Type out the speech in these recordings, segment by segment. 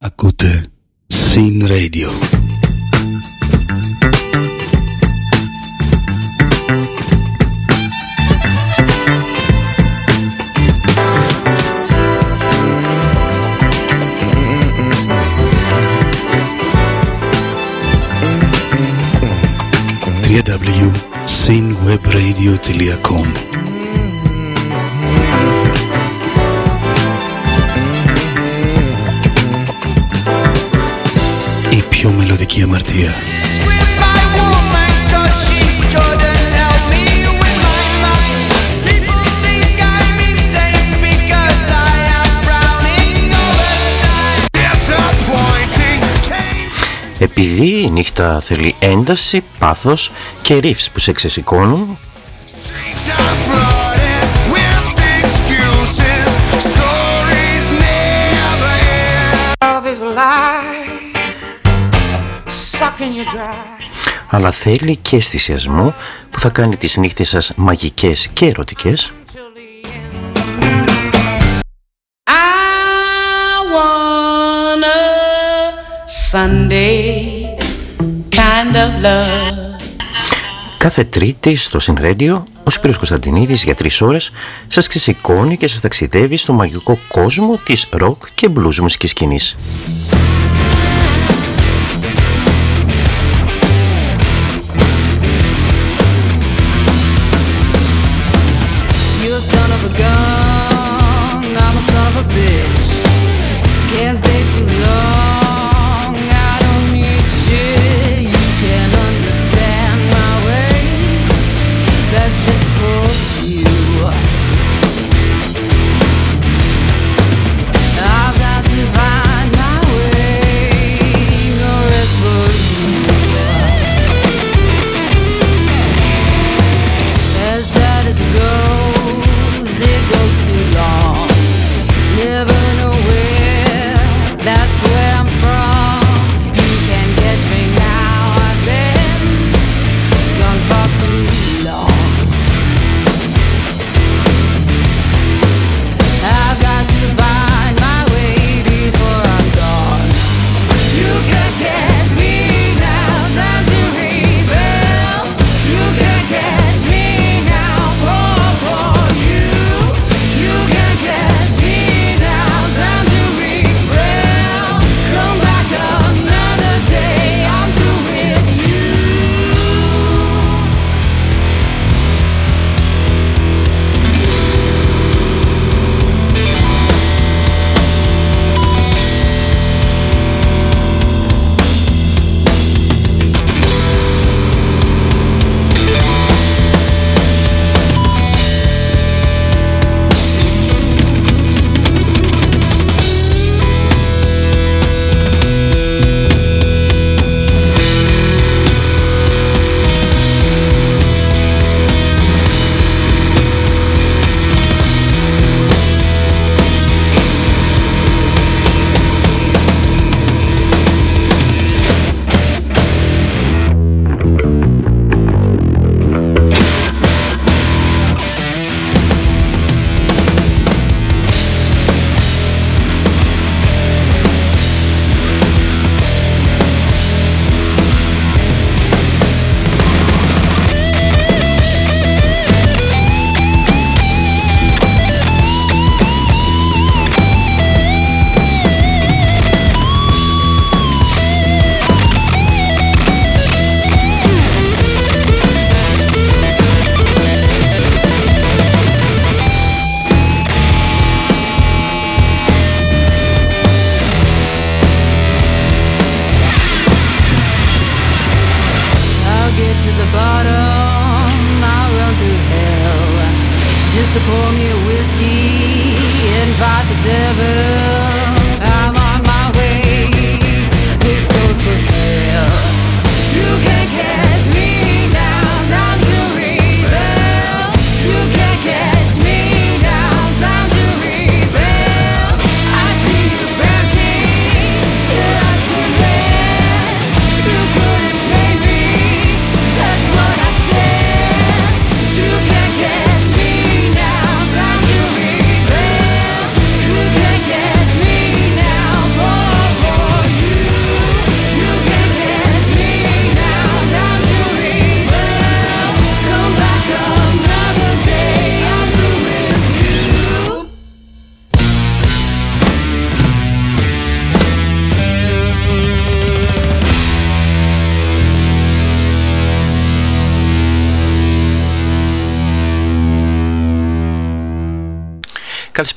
Ακούτε Sin Radio. www.sinwebradio.com πιο μελωδική αμαρτία. Επειδή η νύχτα θέλει ένταση, πάθος και ρίφς που σε ξεσηκώνουν αλλά θέλει και αισθησιασμό που θα κάνει τις νύχτες σας μαγικές και ερωτικές Κάθε Τρίτη στο Συνρέντιο, ο Σπύρος Κωνσταντινίδης για τρεις ώρες σας ξεσηκώνει και σας ταξιδεύει στο μαγικό κόσμο της ροκ και blues μουσικής σκηνής.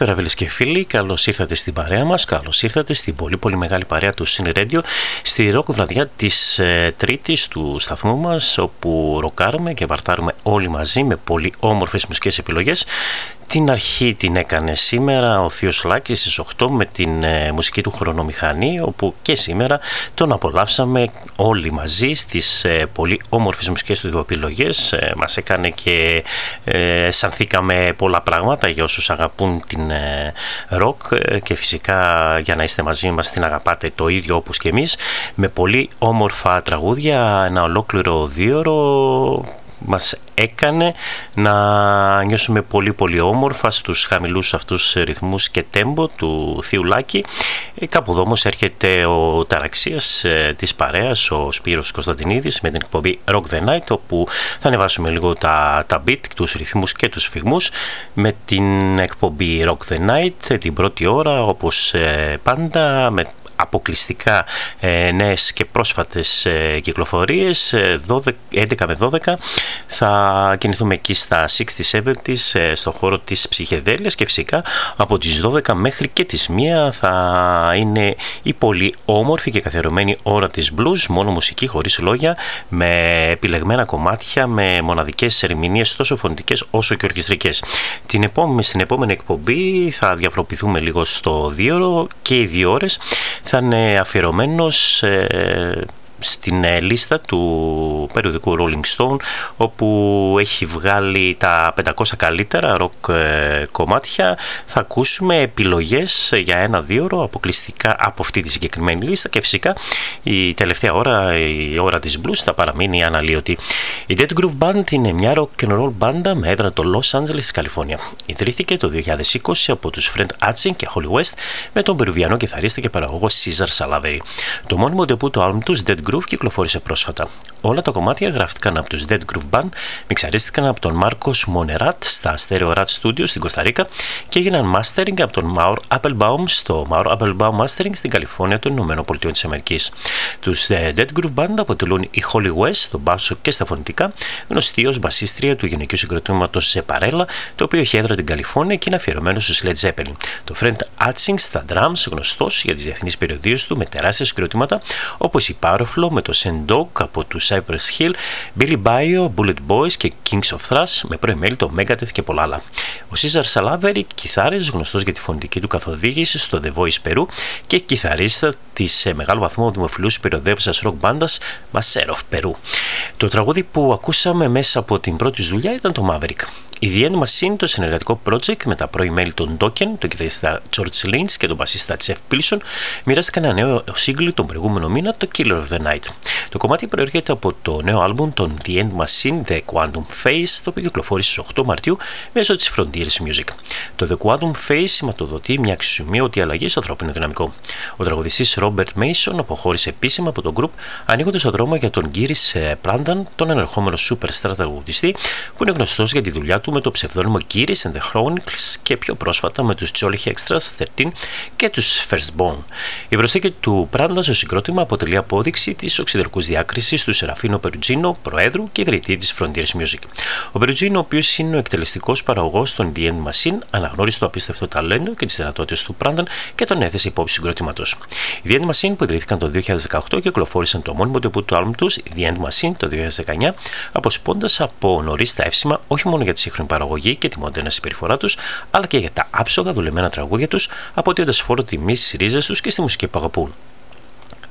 Καλησπέρα φίλες και φίλοι, καλώς ήρθατε στην παρέα μας, καλώς ήρθατε στην πολύ πολύ μεγάλη παρέα του Sin Radio στη ροκ βραδιά της ε, Τρίτης του σταθμού μας, όπου ροκάρουμε και βαρτάρουμε όλοι μαζί με πολύ όμορφες μουσικές επιλογές. Την αρχή την έκανε σήμερα ο Θείος Λάκης στις 8 με την ε, μουσική του χρονομηχανή όπου και σήμερα τον απολαύσαμε όλοι μαζί στις ε, πολύ όμορφες μουσικές του επιλογές. Ε, μας έκανε και ε, αισθανθήκαμε πολλά πράγματα για όσους αγαπούν την ροκ και φυσικά για να είστε μαζί μας την αγαπάτε το ίδιο όπως και εμείς με πολύ όμορφα τραγούδια ένα ολόκληρο δίωρο. Μας έκανε να νιώσουμε πολύ πολύ όμορφα στους χαμηλούς αυτούς ρυθμούς και τέμπο του Θιουλάκη. Ε, κάπου εδώ όμως έρχεται ο ταραξίας ε, της παρέας, ο Σπύρος Κωνσταντινίδης με την εκπομπή Rock the Night όπου θα ανεβάσουμε λίγο τα, τα beat, τους ρυθμούς και τους φυγμούς με την εκπομπή Rock the Night την πρώτη ώρα όπως ε, πάντα με αποκλειστικά ε, νέες και πρόσφατες ε, κυκλοφορίες 12, ε, 11 με 12 θα κινηθούμε εκεί στα 60 70 ε, στο χώρο της ψυχεδέλειας και φυσικά από τις 12 μέχρι και τις 1 θα είναι η πολύ όμορφη και καθιερωμένη ώρα της blues μόνο μουσική χωρίς λόγια με επιλεγμένα κομμάτια με μοναδικές ερμηνείες τόσο φωνητικές όσο και ορκιστρικές. Την επόμενη, στην επόμενη εκπομπή θα διαφοροποιηθούμε λίγο στο δύο και οι δύο ώρες θα είναι αφιερωμένος ε, στην ε, λίστα του περιοδικού Rolling Stone όπου έχει βγάλει τα 500 καλύτερα ροκ ε, κομμάτια θα ακούσουμε επιλογές για ένα-δύο ώρο αποκλειστικά από αυτή τη συγκεκριμένη λίστα και φυσικά η τελευταία ώρα, η ώρα της blues θα παραμείνει αναλύωτη. Η Dead Groove Band είναι μια rock and roll μπάντα με έδρα το Los Angeles της Καλιφόρνια. Ιδρύθηκε το 2020 από τους Friend Atzin και Holly West με τον περουβιανό κιθαρίστα και παραγωγό Caesar Salavery. Το μόνιμο ντεπού του άλμου τους Dead Groove κυκλοφόρησε πρόσφατα. Όλα τα κομμάτια γράφτηκαν από τους Dead Groove Band, μιξαρίστηκαν από τον Μάρκος Μονεράτ στα Stereo Rat Studio στην Κωνσταντίνα και έγιναν mastering από τον Maur Applebaum στο Maur Applebaum Mastering στην Καλιφόρνια των Ηνωμένων Πολιτειών της Αμερικής. Τους ε, Dead Groove Band αποτελούν η Holly West στο μπάσο και στα φωνητικά, γνωστή ως μπασίστρια του γυναικείου συγκροτήματος Σεπαρέλα, το οποίο έχει έδρα την Καλιφόρνια και είναι αφιερωμένο στους Led Zeppelin. Το Friend Atzing στα drums, γνωστός για τις διεθνείς περιοδίες του με τεράστια συγκροτήματα όπως η Powerflow με το Sendog από του Cypress Hill, Billy Bio, Bullet Boys και Kings of Thrash με πρώην μέλη το Megadeth και πολλά άλλα. Ο Caesar Salavery, κιθάρης γνωστός για τη φωνητική του καθοδήγηση στο The Voice Peru και κιθαρίστα της σε μεγάλο βαθμό δημοφιλούς περιοδεύουσας rock μπάντας Maser of Peru. Το τραγούδι που ακούσαμε μέσα από την πρώτη δουλειά ήταν το Maverick. Η The End Machine, το συνεργατικό project με τα πρώην μέλη των Dokken, τον κιθαριστά George Lynch και τον μπασίστα Jeff Pilson, μοιράστηκαν ένα νέο σύγκλι τον προηγούμενο μήνα, το Killer of the Night. Το κομμάτι προέρχεται από το νέο άλμπουμ των The End Machine, The Quantum Phase, το οποίο κυκλοφόρησε στις 8 Μαρτίου μέσω της Frontiers Music. Το The Quantum Phase σηματοδοτεί μια αξιομοίωτη αλλαγή στο ανθρώπινο δυναμικό. Ο τραγουδιστής Robert Mason αποχώρησε επίσημα από τον group, ανοίγοντας το δρόμο για τον Gyrus Plantan, τον ενερχόμενο superstar τραγουδιστή, που είναι γνωστός για τη δουλειά του με το ψευδόνυμο Gyrus and the Chronicles και πιο πρόσφατα με τους Jolly Extras 13 και τους Firstborn. Η προσθήκη του Plantan στο συγκρότημα αποτελεί απόδειξη της οξυδερκούς διάκρισης του Σεραφίνο Περουτζίνο, Προέδρου και ιδρυτή της Frontiers Music. Ο Περουτζίνο, ο οποίος είναι ο εκτελεστικός παραγωγός των The End Machine, αναγνώρισε το απίστευτο ταλέντο και τις δυνατότητες του Πράνταν και τον έθεσε υπόψη συγκροτήματο. Οι The End Machine που ιδρύθηκαν το 2018 κυκλοφόρησαν το μόνιμο τεπού του άλμου τους, The End Machine, το 2019, αποσπώντα από νωρίς τα εύσημα όχι μόνο για τη σύγχρονη παραγωγή και τη μοντέρνα συμπεριφορά τους, αλλά και για τα άψογα δουλεμένα τραγούδια τους, αποτείοντα φόρο τιμής στι ρίζες τους και στη μουσική που αγαπούν.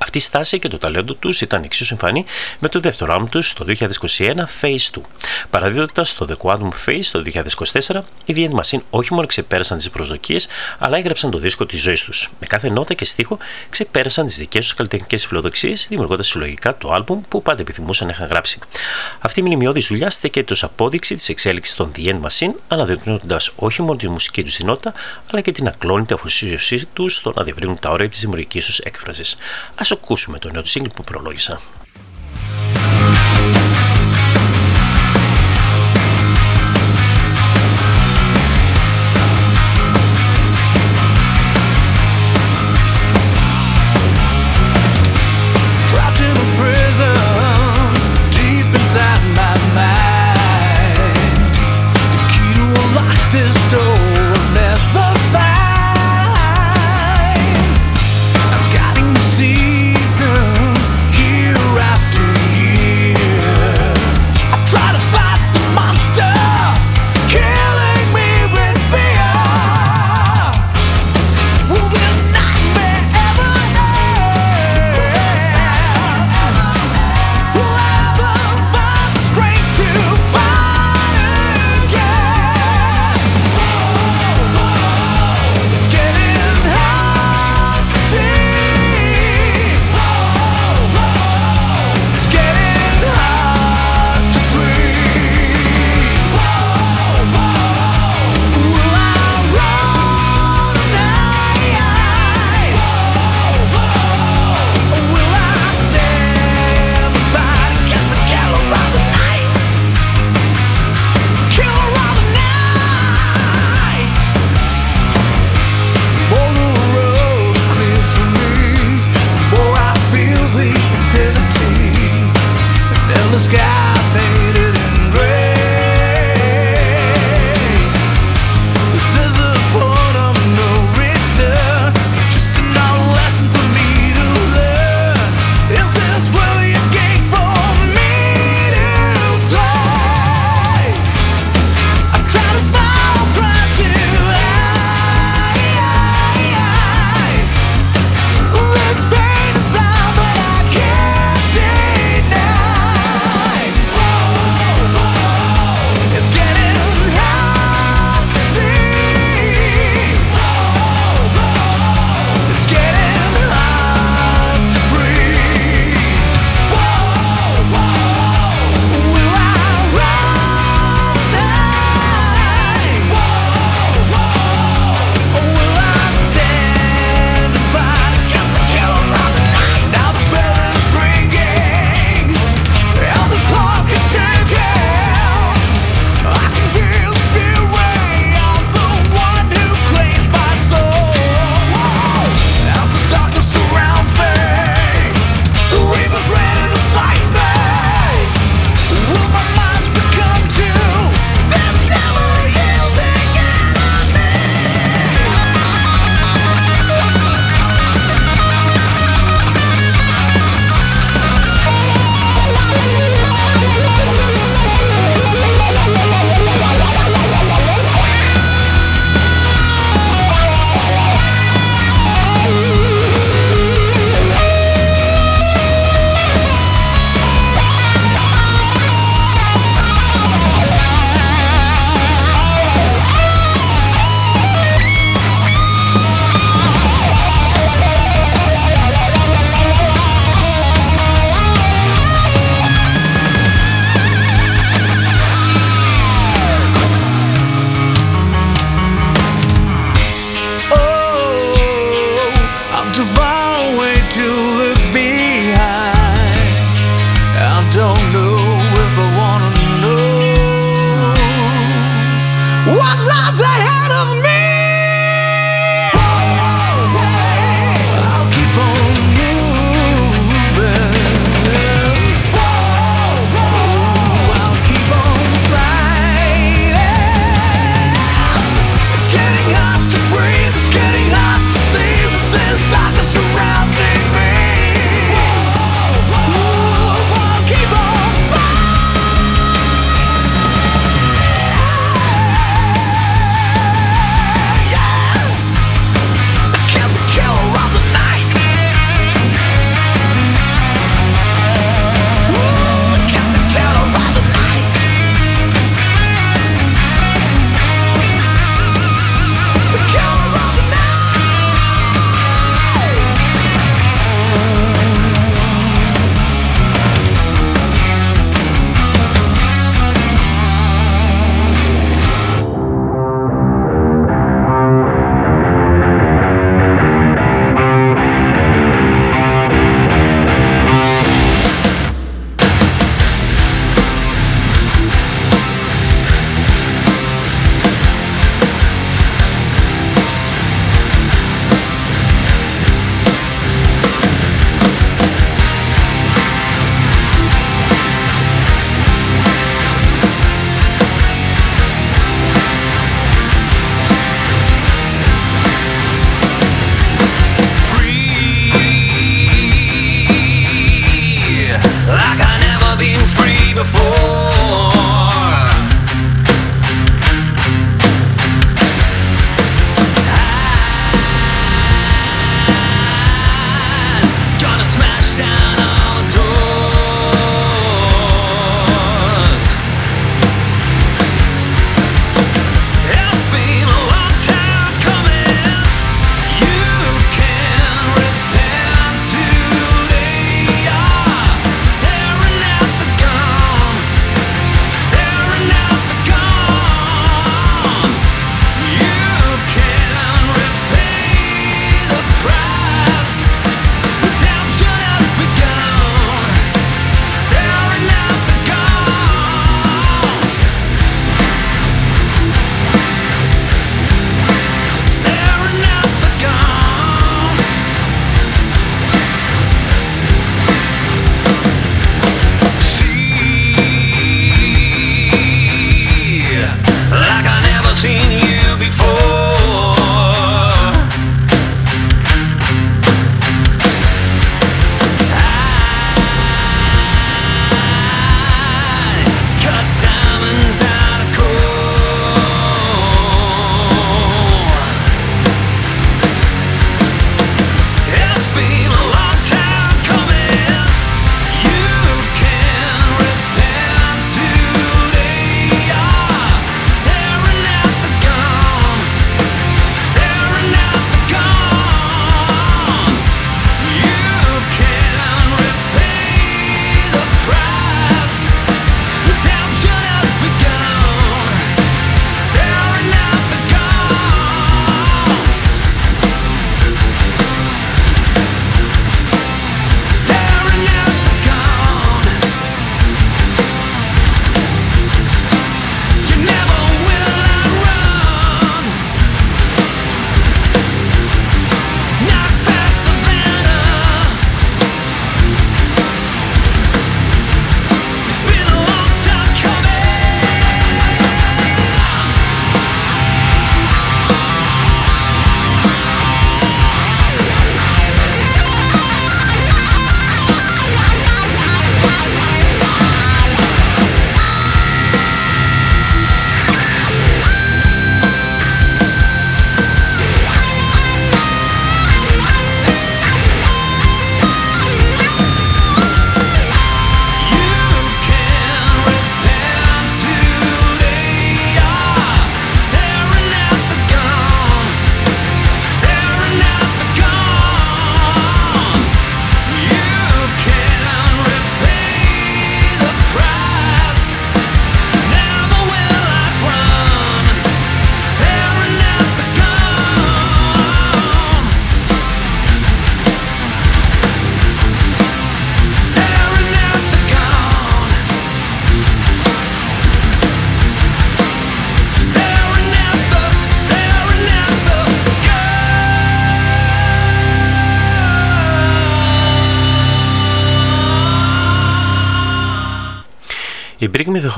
Αυτή η στάση και το ταλέντο τους ήταν εξίσου εμφανή με το δεύτερο άλμ τους το 2021 Phase 2. Παραδίδοντας το The Quantum Phase το 2024, οι The End Machine όχι μόνο ξεπέρασαν τις προσδοκίες, αλλά έγραψαν το δίσκο της ζωής τους. Με κάθε νότα και στίχο ξεπέρασαν τις δικές τους καλλιτεχνικές φιλοδοξίες, δημιουργώντας συλλογικά το άλμπουμ που πάντα επιθυμούσαν να είχαν γράψει. Αυτή η μνημειώδης δουλειά στέκεται ως απόδειξη της εξέλιξης των The End Machine, αναδεικνύοντας όχι μόνο τη μουσική τους δυνότητα, αλλά και την ακλόνητη αφοσίωσή τους στο να διευρύνουν τα όρια της δημιουργικής τους έκφρασης. Ας ακούσουμε το νέο του που προλόγησα.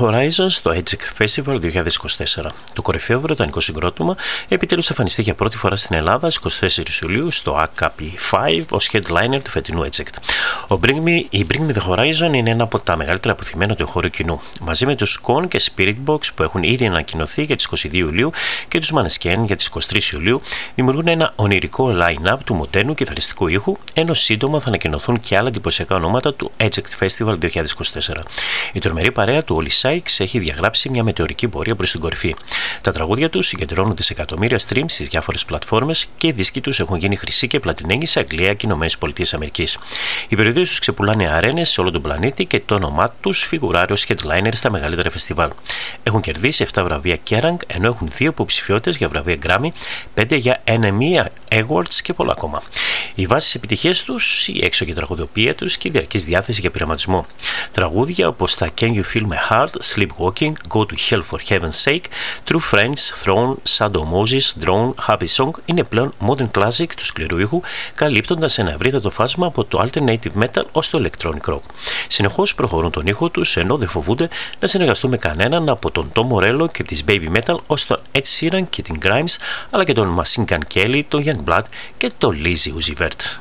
Horizon στο Edge Festival 2024. Το κορυφαίο βρετανικό συγκρότημα επιτέλους εμφανιστεί για πρώτη φορά στην Ελλάδα στις 24 Ιουλίου στο AKP 5 ως headliner του φετινού Eject. Ο Bring Me, η Bring Me The Horizon είναι ένα από τα μεγαλύτερα αποθυμένα του εγχώριου κοινού. Μαζί με τους Con και Spirit Box που έχουν ήδη ανακοινωθεί για τις 22 Ιουλίου και τους Maneskin για τις 23 Ιουλίου, δημιουργούν ένα ονειρικό line-up του μοντέρνου κιθαριστικού ήχου, ενώ σύντομα θα ανακοινωθούν και άλλα εντυπωσιακά ονόματα του Eject Festival 2024. Η τρομερή παρέα του Oli Sykes έχει διαγράψει μια μετεωρική πορεία προς την κορυφή. Τα τραγούδια τους συγκεντρώνουν δισεκατομμύρια streams στις διάφορες πλατφόρμες και οι δίσκοι τους έχουν γίνει χρυσή και πλατινέγγι σε Αγγλία και ΗΠΑ. Οι περιοδίες τους ξεπουλάνε αρένες σε όλο τον πλανήτη και το όνομά τους φιγουράρει ως headliner στα μεγαλύτερα φεστιβάλ. Έχουν κερδίσει 7 βραβεία Kerrang ενώ έχουν 2 υποψηφιότητες για βραβεία Grammy, 5 για NME Awards και πολλά ακόμα. Οι βάσεις επιτυχίες τους, η έξω και τραγουδοποιία τους και η διαρκής διάθεση για πειραματισμό. Τραγούδια όπως τα Can You Feel My Heart, Sleepwalking, Go to Hell for Heaven's Sake, True Friends, Throne, Shadow Moses, Drone, Happy Song είναι πλέον modern classic του σκληρού ήχου, καλύπτοντα ένα ευρύτατο φάσμα από το alternative metal ω το electronic rock. Συνεχώ προχωρούν τον ήχο του ενώ δεν φοβούνται να συνεργαστούν με κανέναν από τον Tom Morello και τη Baby Metal ω τον Ed Sheeran και την Grimes, αλλά και τον Machine Gun Kelly, τον Youngblood και τον Lizzy Uzi Vert.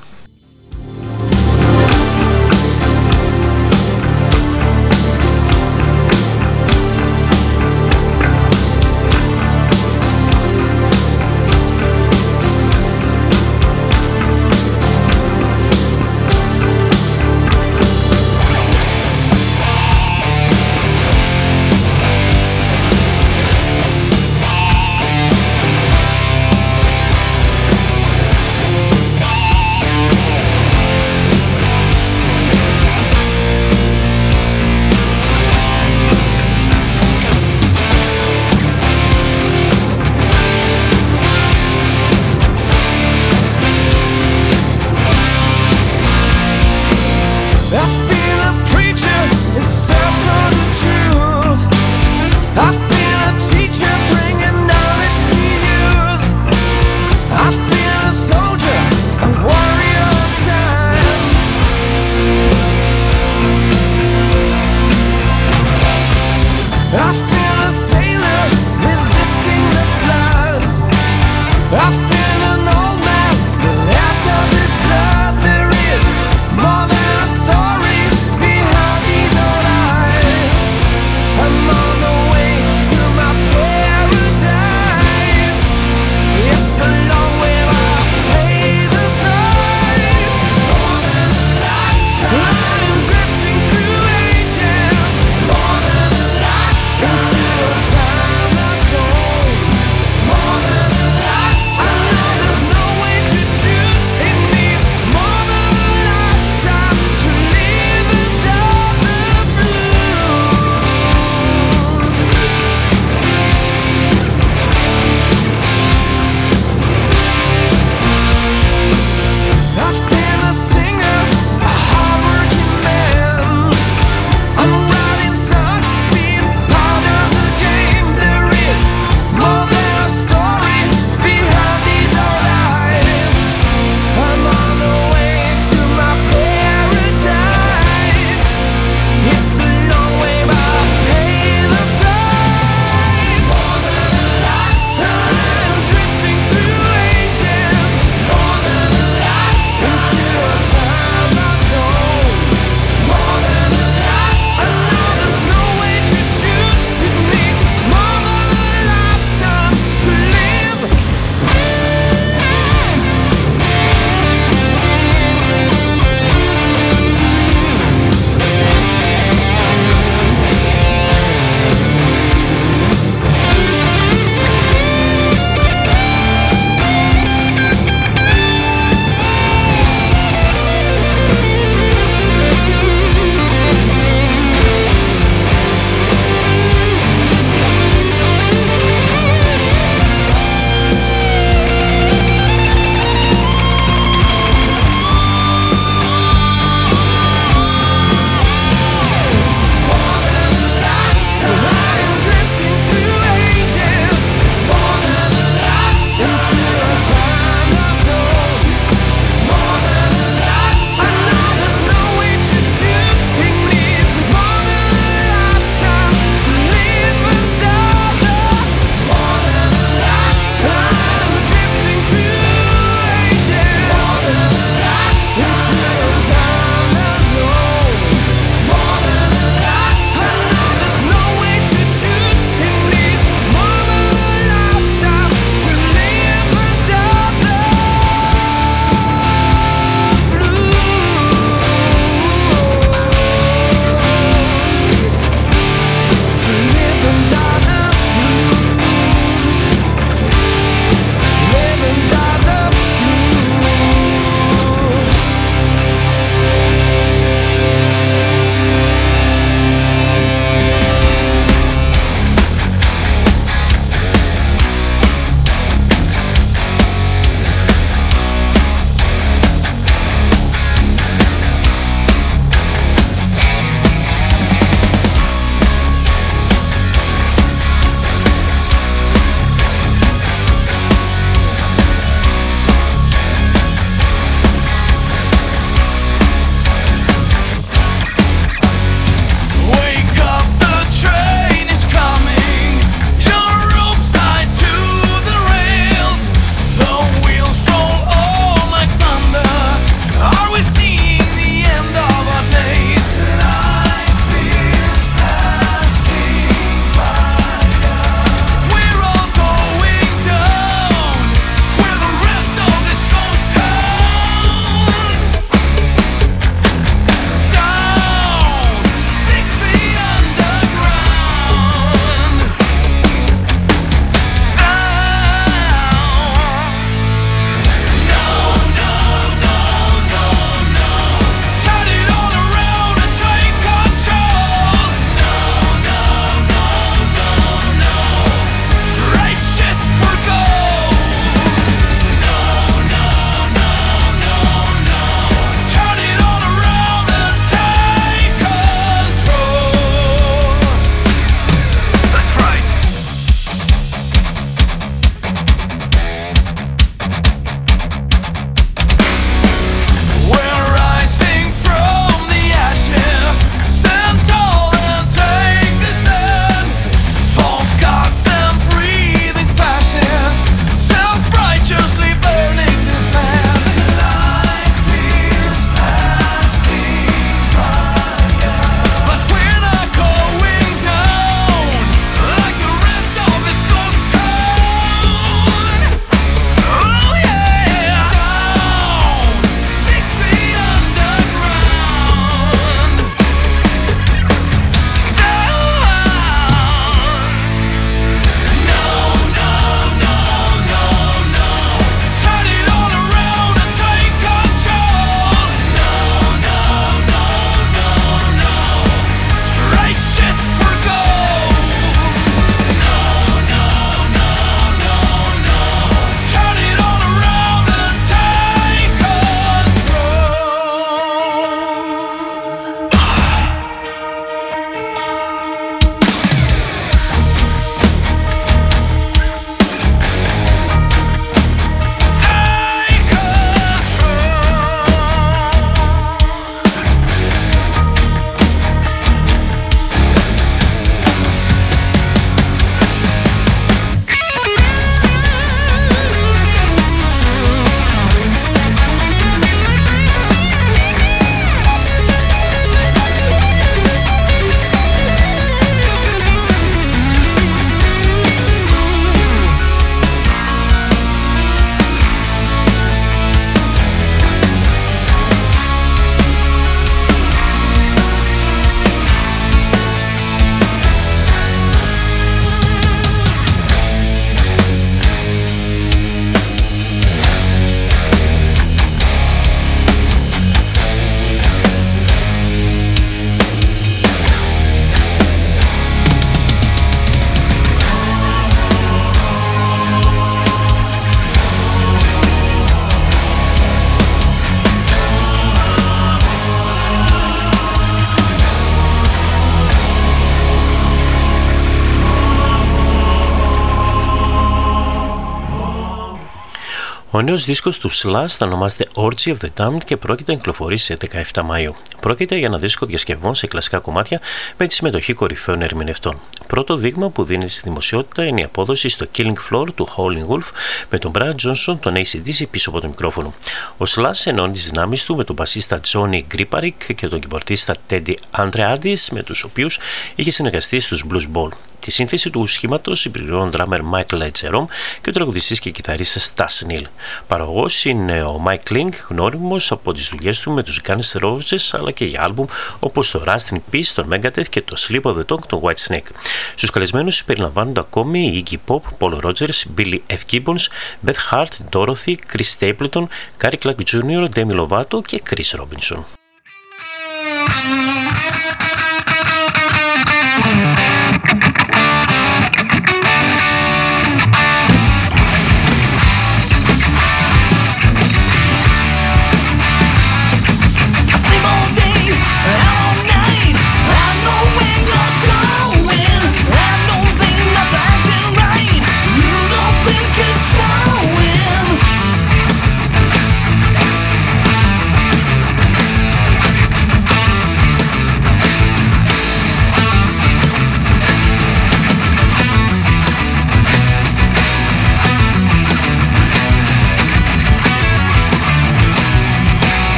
Ο νέος δίσκος του Slash θα ονομάζεται Orgy of the Damned και πρόκειται να κυκλοφορήσει σε 17 Μαΐου. Πρόκειται για ένα δίσκο διασκευών σε κλασικά κομμάτια με τη συμμετοχή κορυφαίων ερμηνευτών. Πρώτο δείγμα που δίνει στη δημοσιότητα είναι η απόδοση στο Killing Floor του Howling Wolf με τον Brian Johnson, τον ACDC πίσω από το μικρόφωνο. Ο Slash ενώνει τις δυνάμεις του με τον μπασίστα Johnny Griparik και τον κυμπορτίστα Teddy Andreadis με τους οποίους είχε συνεργαστεί στους Blues Ball. Τη σύνθεση του σχήματο συμπληρώνουν drummer Michael Jerome και ο τραγουδιστή και κιθαρίστας Stas Neil. Παραγωγό είναι ο Mike Link, γνώριμο από τι δουλειέ του με του Guns Roses αλλά και για άλμπουμ όπω το Rust in Peace, τον Megadeth και το Sleep of the Tongue, τον White Snake. Στου καλεσμένου περιλαμβάνονται ακόμη η Iggy Pop, Paul Rogers, Billy F. Gibbons, Beth Hart, Dorothy, Chris Stapleton, Gary Clark Jr., Demi Lovato και Chris Robinson.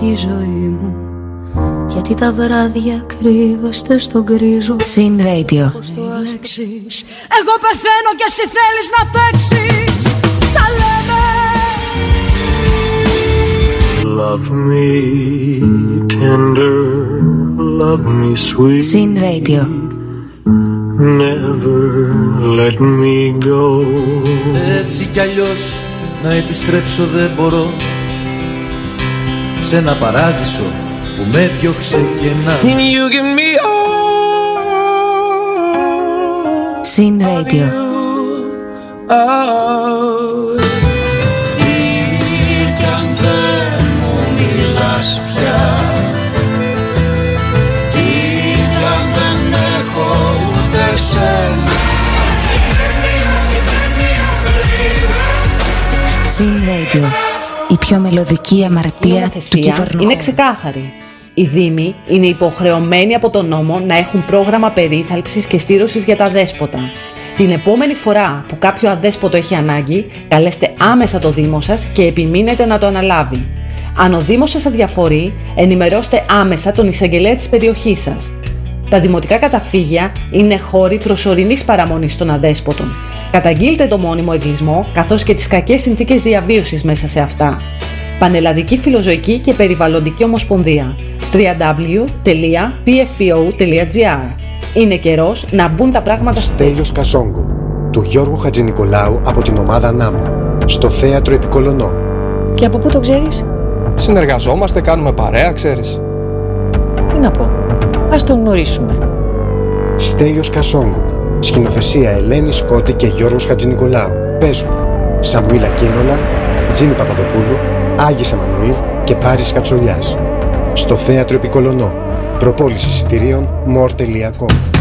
Και λευκή ζωή μου. Γιατί τα βράδια κρύβεστε στον κρίζο Συν Radio. Εγώ πεθαίνω και εσύ θέλεις να παίξεις. Τα λέμε. Love me tender, love me sweet. Συν Radio. Never let me go. Έτσι κι αλλιώς να επιστρέψω δεν μπορώ σε ένα παράδεισο που με διώξε και να You give me all Sin Radio oh. Τι κι αν δεν μου μιλάς πια Τι κι αν δεν έχω ούτε σένα Sin Radio η πιο μελωδική αμαρτία του κυβερνού. Είναι ξεκάθαρη. Οι Δήμοι είναι υποχρεωμένοι από τον νόμο να έχουν πρόγραμμα περίθαλψης και στήρωσης για τα δέσποτα. Την επόμενη φορά που κάποιο αδέσποτο έχει ανάγκη, καλέστε άμεσα το Δήμο σας και επιμείνετε να το αναλάβει. Αν ο Δήμος σας αδιαφορεί, ενημερώστε άμεσα τον εισαγγελέα της περιοχής σας. Τα δημοτικά καταφύγια είναι χώροι προσωρινής παραμονής των αδέσποτων. Καταγγείλτε το μόνιμο εγκλισμό καθώς και τις κακές συνθήκες διαβίωσης μέσα σε αυτά. Πανελλαδική Φιλοζωική και Περιβαλλοντική Ομοσπονδία www.pfpo.gr Είναι καιρός να μπουν τα πράγματα Στέλιος Κασόγκο του Γιώργου Χατζηνικολάου από την ομάδα ΝΑΜΑ στο Θέατρο Επικολονό. Και από πού το ξέρεις; Συνεργαζόμαστε, κάνουμε παρέα, ξέρεις. Τι να πω. Ας τον γνωρίσουμε. Στέλιος Κασόγκο Σκηνοθεσία Ελένη Σκότη και Γιώργος Χατζηνικολάου. Παίζουν Σαμουήλα Κίνολα, Τζίνι Παπαδοπούλου, Άγης Εμμανουήλ και Πάρης Κατσολιάς. Στο Θέατρο Επικολονό. Προπόληση εισιτηρίων more.com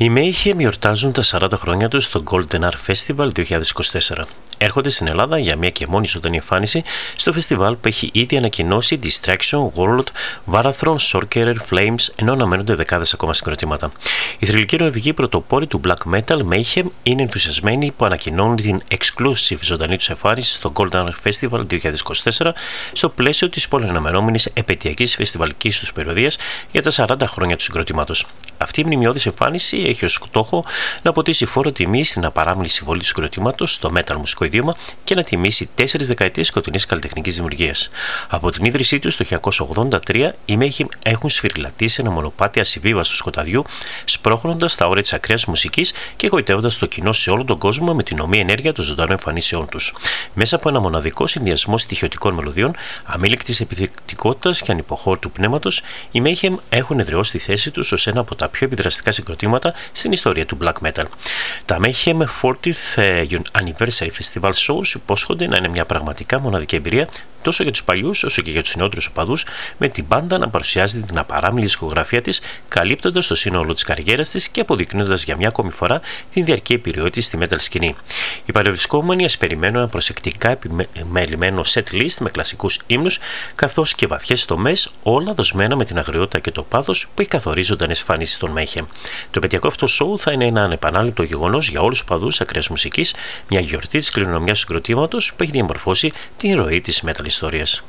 Οι Mayhem γιορτάζουν τα 40 χρόνια τους στο Golden Art Festival 2024. Έρχονται στην Ελλάδα για μια και μόνη ζωντανή εμφάνιση στο φεστιβάλ που έχει ήδη ανακοινώσει Distraction, World, Varathron, Sorcerer, Flames, ενώ αναμένονται δεκάδες ακόμα συγκροτήματα. Οι θρηλυκοί νορβηγοί πρωτοπόροι του Black Metal Mayhem είναι ενθουσιασμένοι που ανακοινώνουν την exclusive ζωντανή τους εμφάνιση στο Golden Art Festival 2024 στο πλαίσιο της πολυαναμενόμενη επαιτειακής φεστιβαλικής τους περιοδίας για τα 40 χρόνια του συγκροτήματος. Αυτή η μνημειώδης εμφάνιση έχει ως στόχο να αποτίσει φόρο τιμή στην απαράμιλη συμβολή του συγκροτήματος στο metal μουσικό ιδίωμα και να τιμήσει τέσσερις δεκαετίες σκοτεινής καλλιτεχνικής δημιουργίας. Από την ίδρυσή τους το 1983, οι Mayhem έχουν σφυριλατήσει ένα μονοπάτι ασυμβίβαστου σκοταδιού, σπρώχνοντας τα όρια της ακραίας μουσικής και εγωιτεύοντα το κοινό σε όλο τον κόσμο με την ομή ενέργεια των ζωντανών εμφανίσεών τους. Μέσα από ένα μοναδικό συνδυασμό στοιχειωτικών μελωδιών, αμήλικτης επιθετικότητας και ανυποχώρητου πνεύματος, οι Mayhem έχουν εδραιώσει τη θέση τους ως ένα από τα πιο επιδραστικά συγκροτήματα στην ιστορία του black metal. Τα Mayhem 40th ε, Anniversary Festival Shows υπόσχονται να είναι μια πραγματικά μοναδική εμπειρία τόσο για τους παλιούς όσο και για τους νεότερους οπαδούς, με την πάντα να παρουσιάζει την απαράμιλη δισκογραφία της, καλύπτοντας το σύνολο της καριέρας της και αποδεικνύοντας για μια ακόμη φορά την διαρκή επιρροή τη στη metal σκηνή. Οι παρευρισκόμενοι ας περιμένουν ένα προσεκτικά επιμελημένο set list με κλασικούς ύμνους, καθώς και βαθιές τομές, όλα δοσμένα με την αγριότητα και το πάθος που έχει καθορίζει ζωντανέ εμφανίσεις των Mayhem. Το επαιτειακό αυτό show θα είναι ένα ανεπανάληπτο γεγονός για όλους τους παδού ακραίας μουσικής, μια γιορτή της κληρονομιάς του συγκροτήματος που έχει διαμορφώσει την ροή της metal ιστορίας.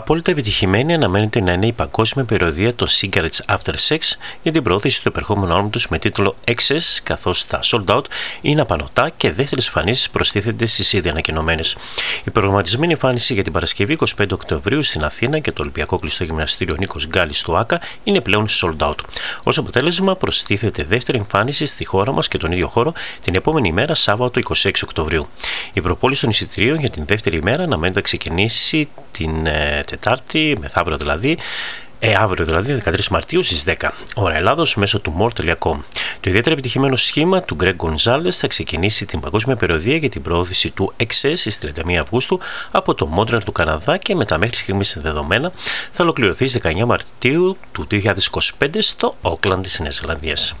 Απόλυτα επιτυχημένη αναμένεται να είναι η παγκόσμια περιοδία των Cigarettes After Sex για την πρόθεση του επερχόμενου άλμου τους με τίτλο Excess, καθώς τα Sold Out είναι απανοτά και δεύτερες εμφανίσεις προστίθενται στις ήδη ανακοινωμένες. Η προγραμματισμένη εμφάνιση για την Παρασκευή 25 Οκτωβρίου στην Αθήνα και το Ολυμπιακό Κλειστό Γυμναστήριο Νίκος Γκάλης του ΑΚΑ είναι πλέον sold out. Ω αποτέλεσμα, προστίθεται δεύτερη εμφάνιση στη χώρα μας και τον ίδιο χώρο την επόμενη ημέρα, Σάββατο 26 Οκτωβρίου. Η προπόληση των εισιτηρίων για την δεύτερη ημέρα αναμένεται να ξεκινήσει την ε, Τετάρτη, μεθαύριο δηλαδή, ε, αύριο δηλαδή, 13 Μαρτίου στις 10 ώρα Ελλάδος μέσω του more.com. Το ιδιαίτερα επιτυχημένο σχήμα του Greg Gonzalez θα ξεκινήσει την παγκόσμια περιοδία για την προώθηση του XS στις 31 Αυγούστου από το Montreal του Καναδά και με τα μέχρι στιγμής δεδομένα θα ολοκληρωθεί στις 19 Μαρτίου του 2025 στο Auckland της Νέας Ζηλανδίας.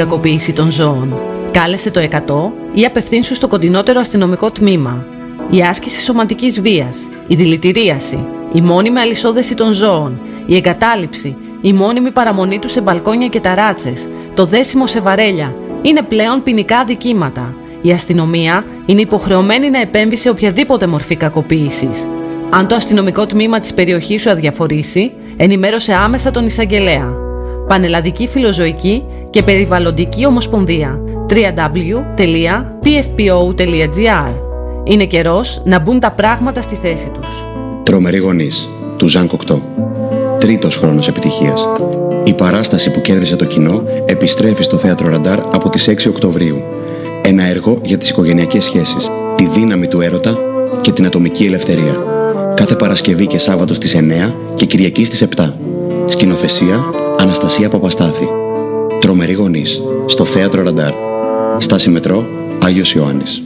Κακοποίηση των ζώων. Κάλεσε το 100 ή απευθύνσου στο κοντινότερο αστυνομικό τμήμα. Η άσκηση σωματικής βίας, η δηλητηρίαση, η μόνιμη αλυσόδεση των ζώων, η εγκατάλειψη, η μόνιμη παραμονή τους σε μπαλκόνια και ταράτσες, το δέσιμο σε βαρέλια, είναι πλέον ποινικά αδικήματα. Η αστυνομία είναι υποχρεωμένη να επέμβει σε οποιαδήποτε μορφή κακοποίησης. Αν το αστυνομικό τμήμα της περιοχής σου αδιαφορήσει, ενημέρωσε άμεσα τον εισαγγελέα. Πανελλαδική Φιλοζωική και Περιβαλλοντική Ομοσπονδία www.pfpo.gr Είναι καιρός να μπουν τα πράγματα στη θέση τους. Τρομερή γονείς, του Ζαν Κοκτό. Τρίτος χρόνος επιτυχίας. Η παράσταση που κέρδισε το κοινό επιστρέφει στο Θέατρο Ραντάρ από τις 6 Οκτωβρίου. Ένα έργο για τις οικογενειακές σχέσεις, τη δύναμη του έρωτα και την ατομική ελευθερία. Κάθε Παρασκευή και Σάββατο στις 9 και Κυριακή στις 7. Σκηνοθεσία Αναστασία Παπαστάθη. Τρομερή γονείς στο Θέατρο Ραντάρ. Στάση Μετρό Άγιος Ιωάννης.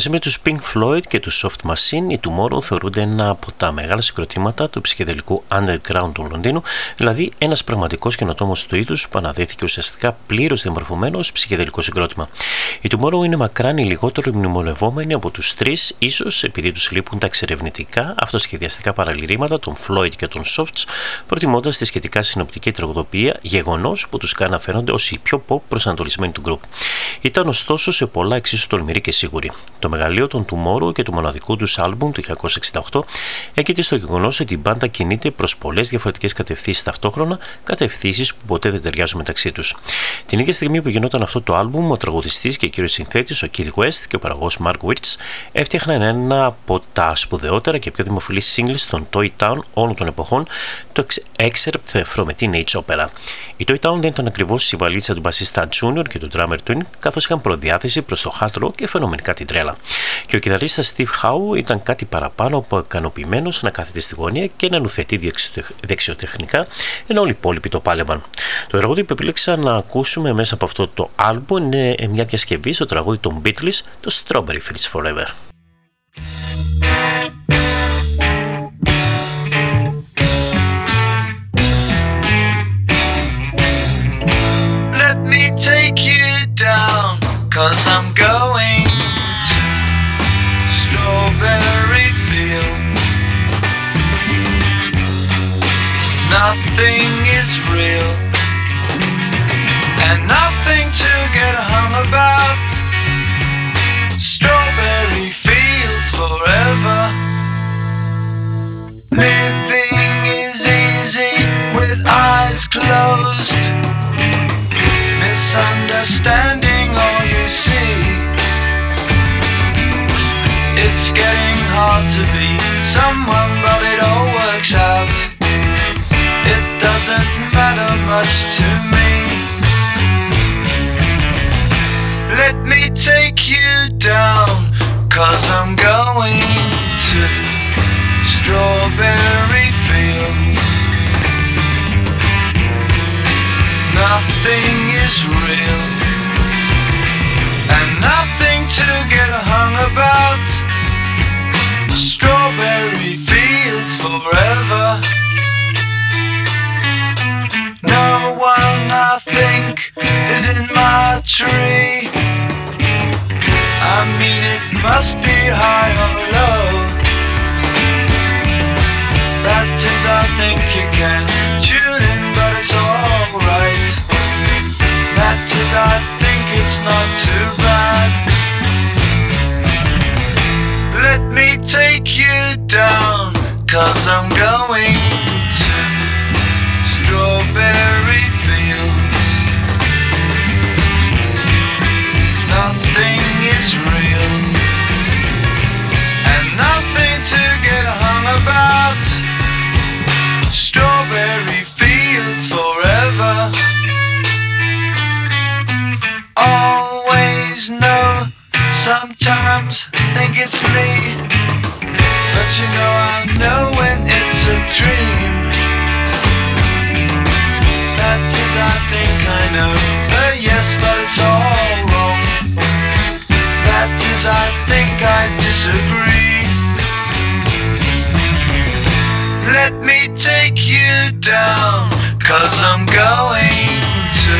Μαζί με τους Pink Floyd και τους Soft Machine, οι Tomorrow θεωρούνται ένα από τα μεγάλα συγκροτήματα του ψυχεδελικού underground του Λονδίνου, δηλαδή ένας πραγματικός καινοτόμος του είδους που αναδέθηκε ουσιαστικά πλήρως διαμορφωμένο ως ψυχεδελικό συγκρότημα. Οι Tomorrow είναι μακράν οι λιγότερο μνημονευόμενοι από τους τρεις, ίσως επειδή τους λείπουν τα εξερευνητικά, αυτοσχεδιαστικά παραλυρήματα των Floyd και των Softs, προτιμώντας τη σχετικά συνοπτική τραγουδοποιία, γεγονός που τους κάνει να φαίνονται ως οι πιο pop προσανατολισμένοι του group. Ήταν ωστόσο σε πολλά εξίσου τολμηροί και σίγουροι. Το μεγαλείο των Tomorrow και του μοναδικού τους άλμπουμ του 1968 έγκυται στο γεγονός ότι η μπάντα κινείται προς πολλές διαφορετικές κατευθύνσεις ταυτόχρονα, κατευθύνσεις που ποτέ δεν ταιριάζουν μεταξύ τους. Την ίδια στιγμή που γινόταν αυτό το άλμπουμ, ο τραγουδιστής και κύριος συνθέτης, ο Keith West και ο παραγωγός Mark Witz έφτιαχναν ένα από τα σπουδαιότερα και πιο δημοφιλή singles των Toy Town όλων των εποχών, το Excerpt from a Teenage Opera. Η Toy Town δεν ήταν ακριβώς η βαλίτσα του μπασίστα Junior και του drummer Twin, καθώς είχαν προδιάθεση προς το hard rock και φαινομενικά την τρέλα. Και ο κιθαρίστας Steve Howe ήταν κάτι παραπάνω από ικανοποιημένος να κάθεται στη γωνία και να νουθετεί δεξιοτεχνικά, ενώ όλοι οι υπόλοιποι το πάλευαν. Το τραγούδι που επιλέξα να ακούσουμε μέσα από αυτό το άλμπο είναι μια διασκευή στο τραγούδι των Beatles, το Strawberry Fields Forever. Let me take you down, cause I'm Living is easy with eyes closed. Misunderstanding all you see. It's getting hard to be someone, but it all works out. It doesn't matter much to me. Let me take you down, cause I'm going to strawberry fields. Nothing is real, and nothing to get hung about. Strawberry fields forever. No one I think is in my tree. I mean, it must be high or low. That is, I think you can tune in, but it's alright. I think it's not too bad. Let me take you down, cause I'm going Always know, sometimes think it's me. But you know, I know when it's a dream. That is, I think I know. Uh, yes, but it's all wrong. That is, I think I disagree. Let me take you down, cause I'm going to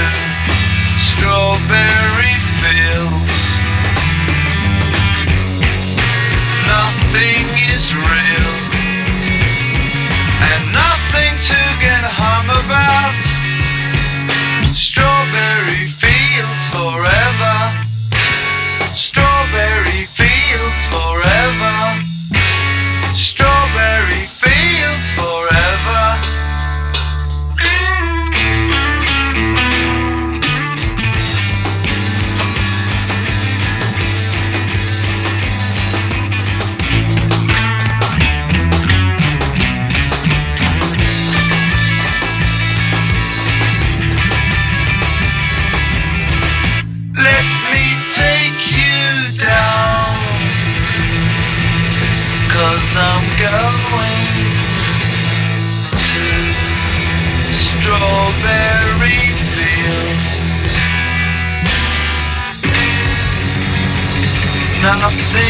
strawberry is real, nothing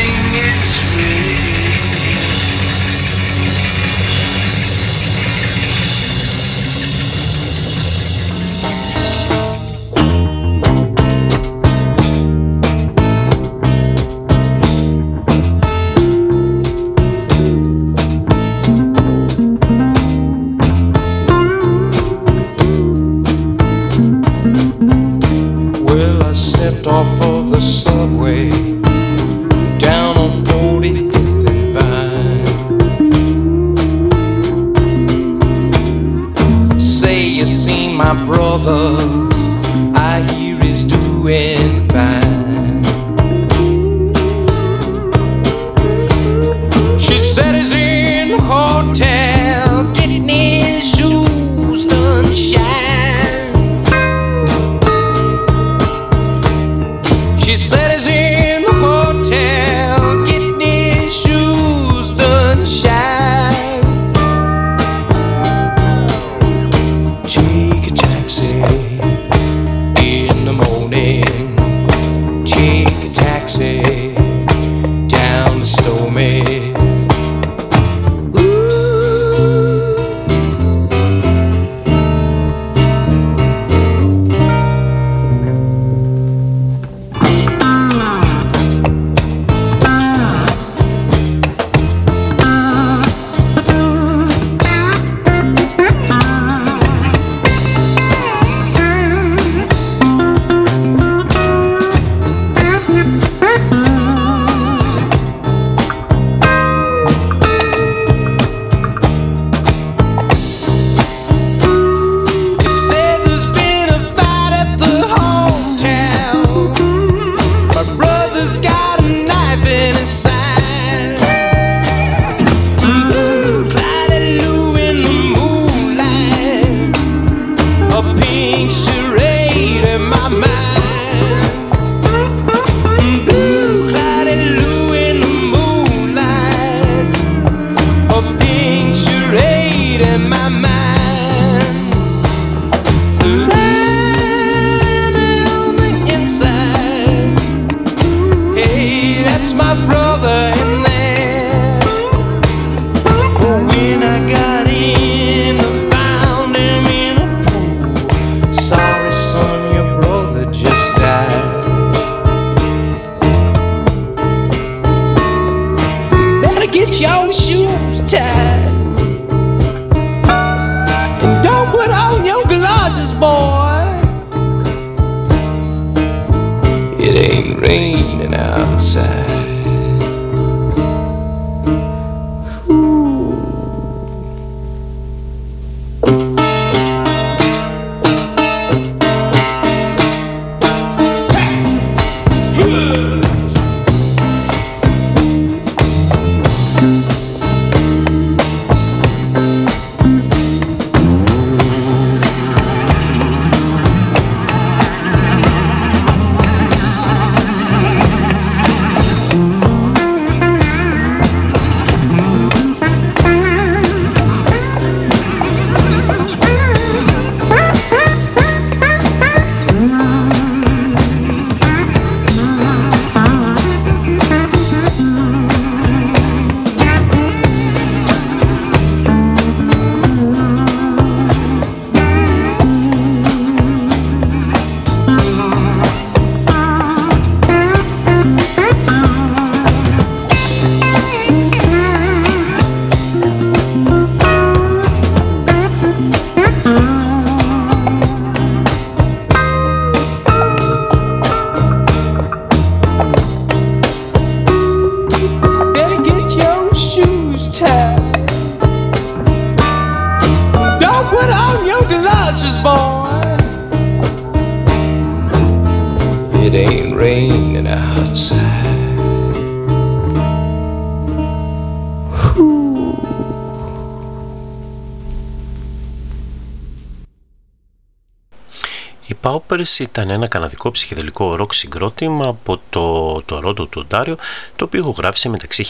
Paupers ήταν ένα καναδικό ψυχεδελικό ροκ συγκρότημα από το Toronto του Οντάριο, το οποίο ηχογράφησε μεταξύ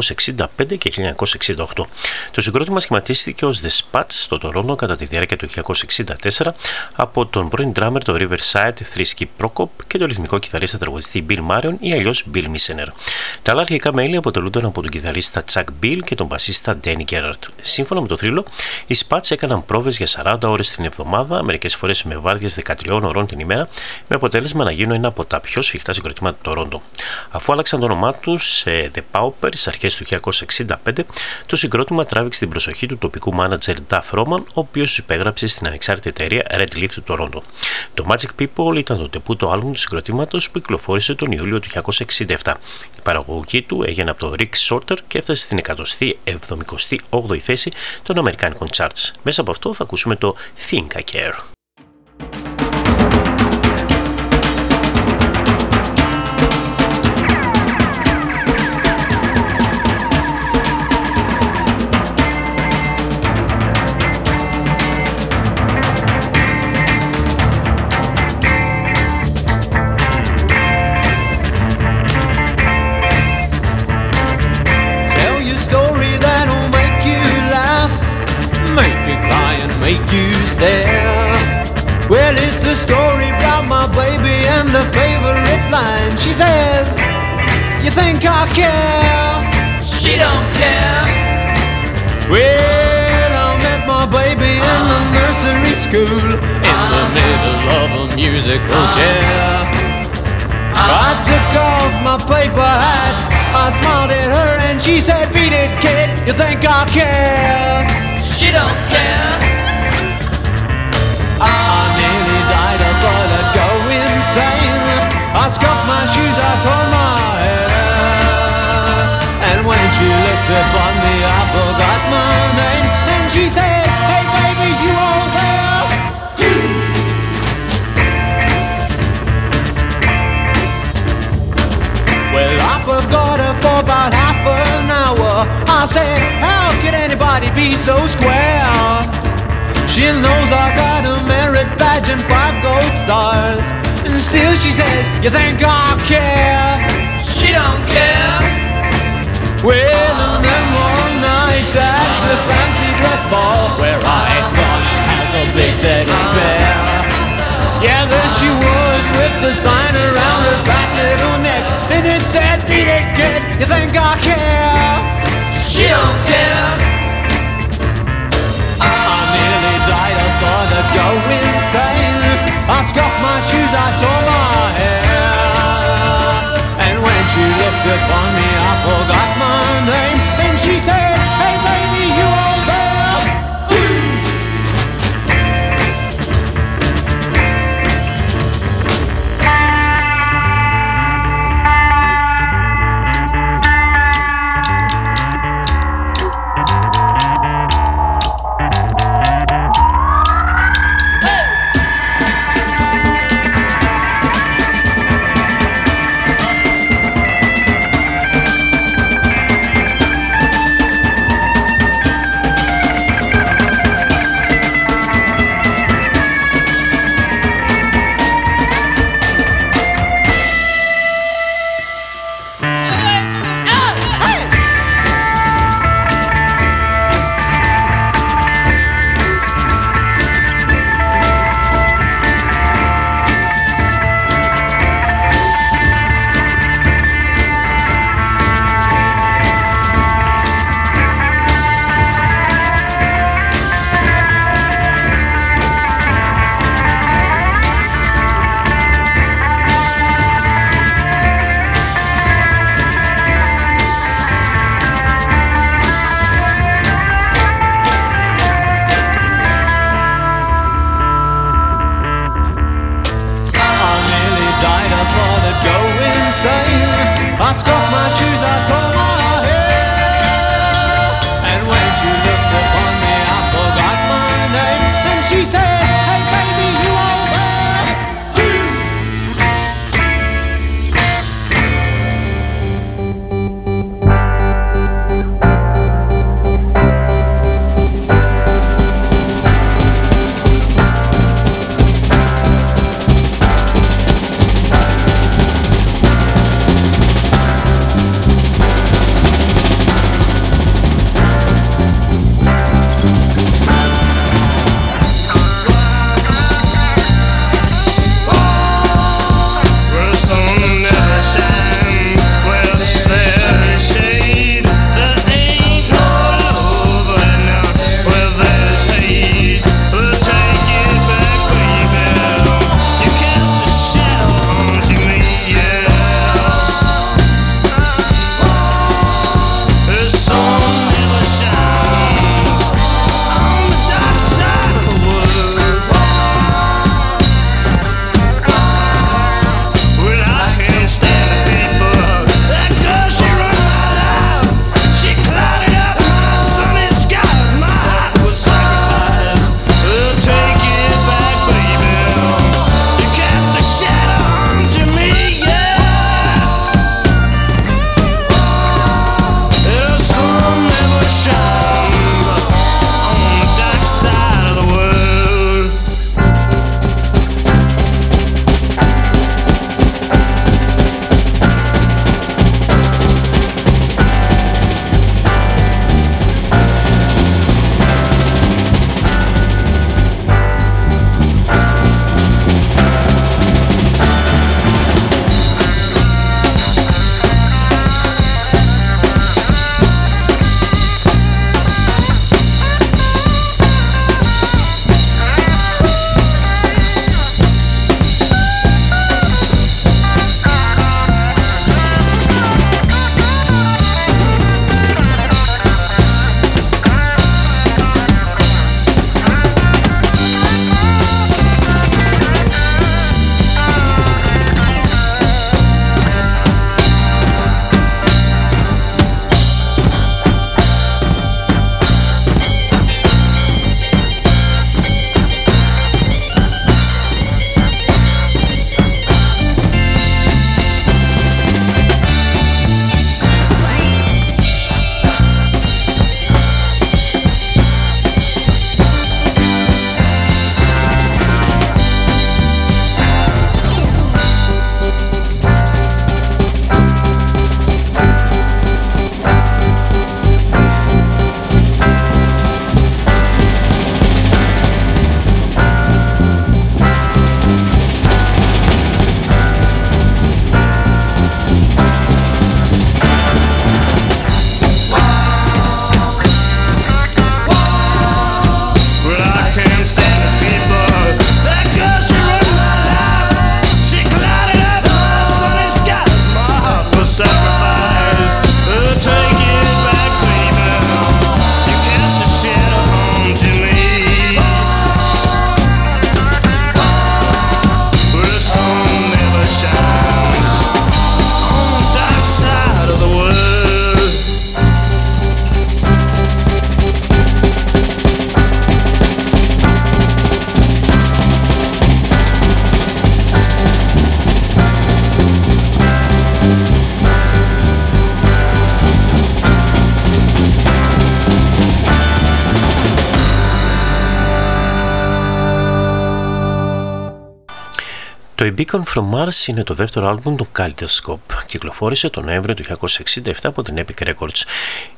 1965 και 1968. Το συγκρότημα σχηματίστηκε ως The Spats στο Toronto κατά τη διάρκεια του 1964 από τον πρώην drummer του Riverside Θρήσκη Prokop και τον ρυθμικό κιθαρίστα τραγουδιστή Bill Marion ή αλλιώς Bill Missener. Τα άλλα αρχικά μέλη αποτελούνταν από τον κιθαρίστα Chuck Bill και τον μπασίστα Danny Gerrard. Σύμφωνα με το θρύλο, οι Spats έκαναν πρόβες για 40 ώρες την εβδομάδα, μερικές φορές με βάρδιες 13 ώρων την ημέρα, με αποτέλεσμα να γίνουν ένα από τα πιο σφιχτά συγκροτήματα του Τορόντο. Αφού άλλαξαν το όνομά τους σε The Paupers αρχές του 1965, το συγκρότημα τράβηξε την προσοχή του τοπικού μάνατζερ Duff Roman, ο οποίος υπέγραψε στην ανεξάρτητη εταιρεία Red Leaf του Τορόντο. Το Magic People ήταν το τεπούτο άλμπουμ του συγκροτήματος που κυκλοφόρησε τον Ιούλιο του 1967. Η παραγωγή του έγινε από τον Rick Shorter και έφτασε στην 178η θέση των Αμερικάνικων charts. Μέσα από αυτό θα ακούσουμε το Think I Care. You think I care? She don't care. Well, I met my baby in the nursery school in the ah. middle of a musical ah. chair. Ah. I took off my paper hat, I smiled at her and she said, Beat it, kid, you think I care? She don't care. Shoes, I tore my she looked upon me, I forgot my name. And she said, Hey baby, you all there? well, I forgot her for about half an hour. I said, How could anybody be so square? She knows I got a merit badge and five gold stars. And still she says, You think I care? She don't care. Well, and then one night at the fancy dress ball Where I thought as a big teddy bear Yeah, there she was with the sign around her fat little neck And it said, beat it kid, you think I care? She don't care I nearly died, I thought I'd go insane I scuffed my shoes, I tore A Beacon from Mars είναι το δεύτερο άλμπουμ του Kaleidoscope. Κυκλοφόρησε τον Νοέμβριο του 1967 από την Epic Records.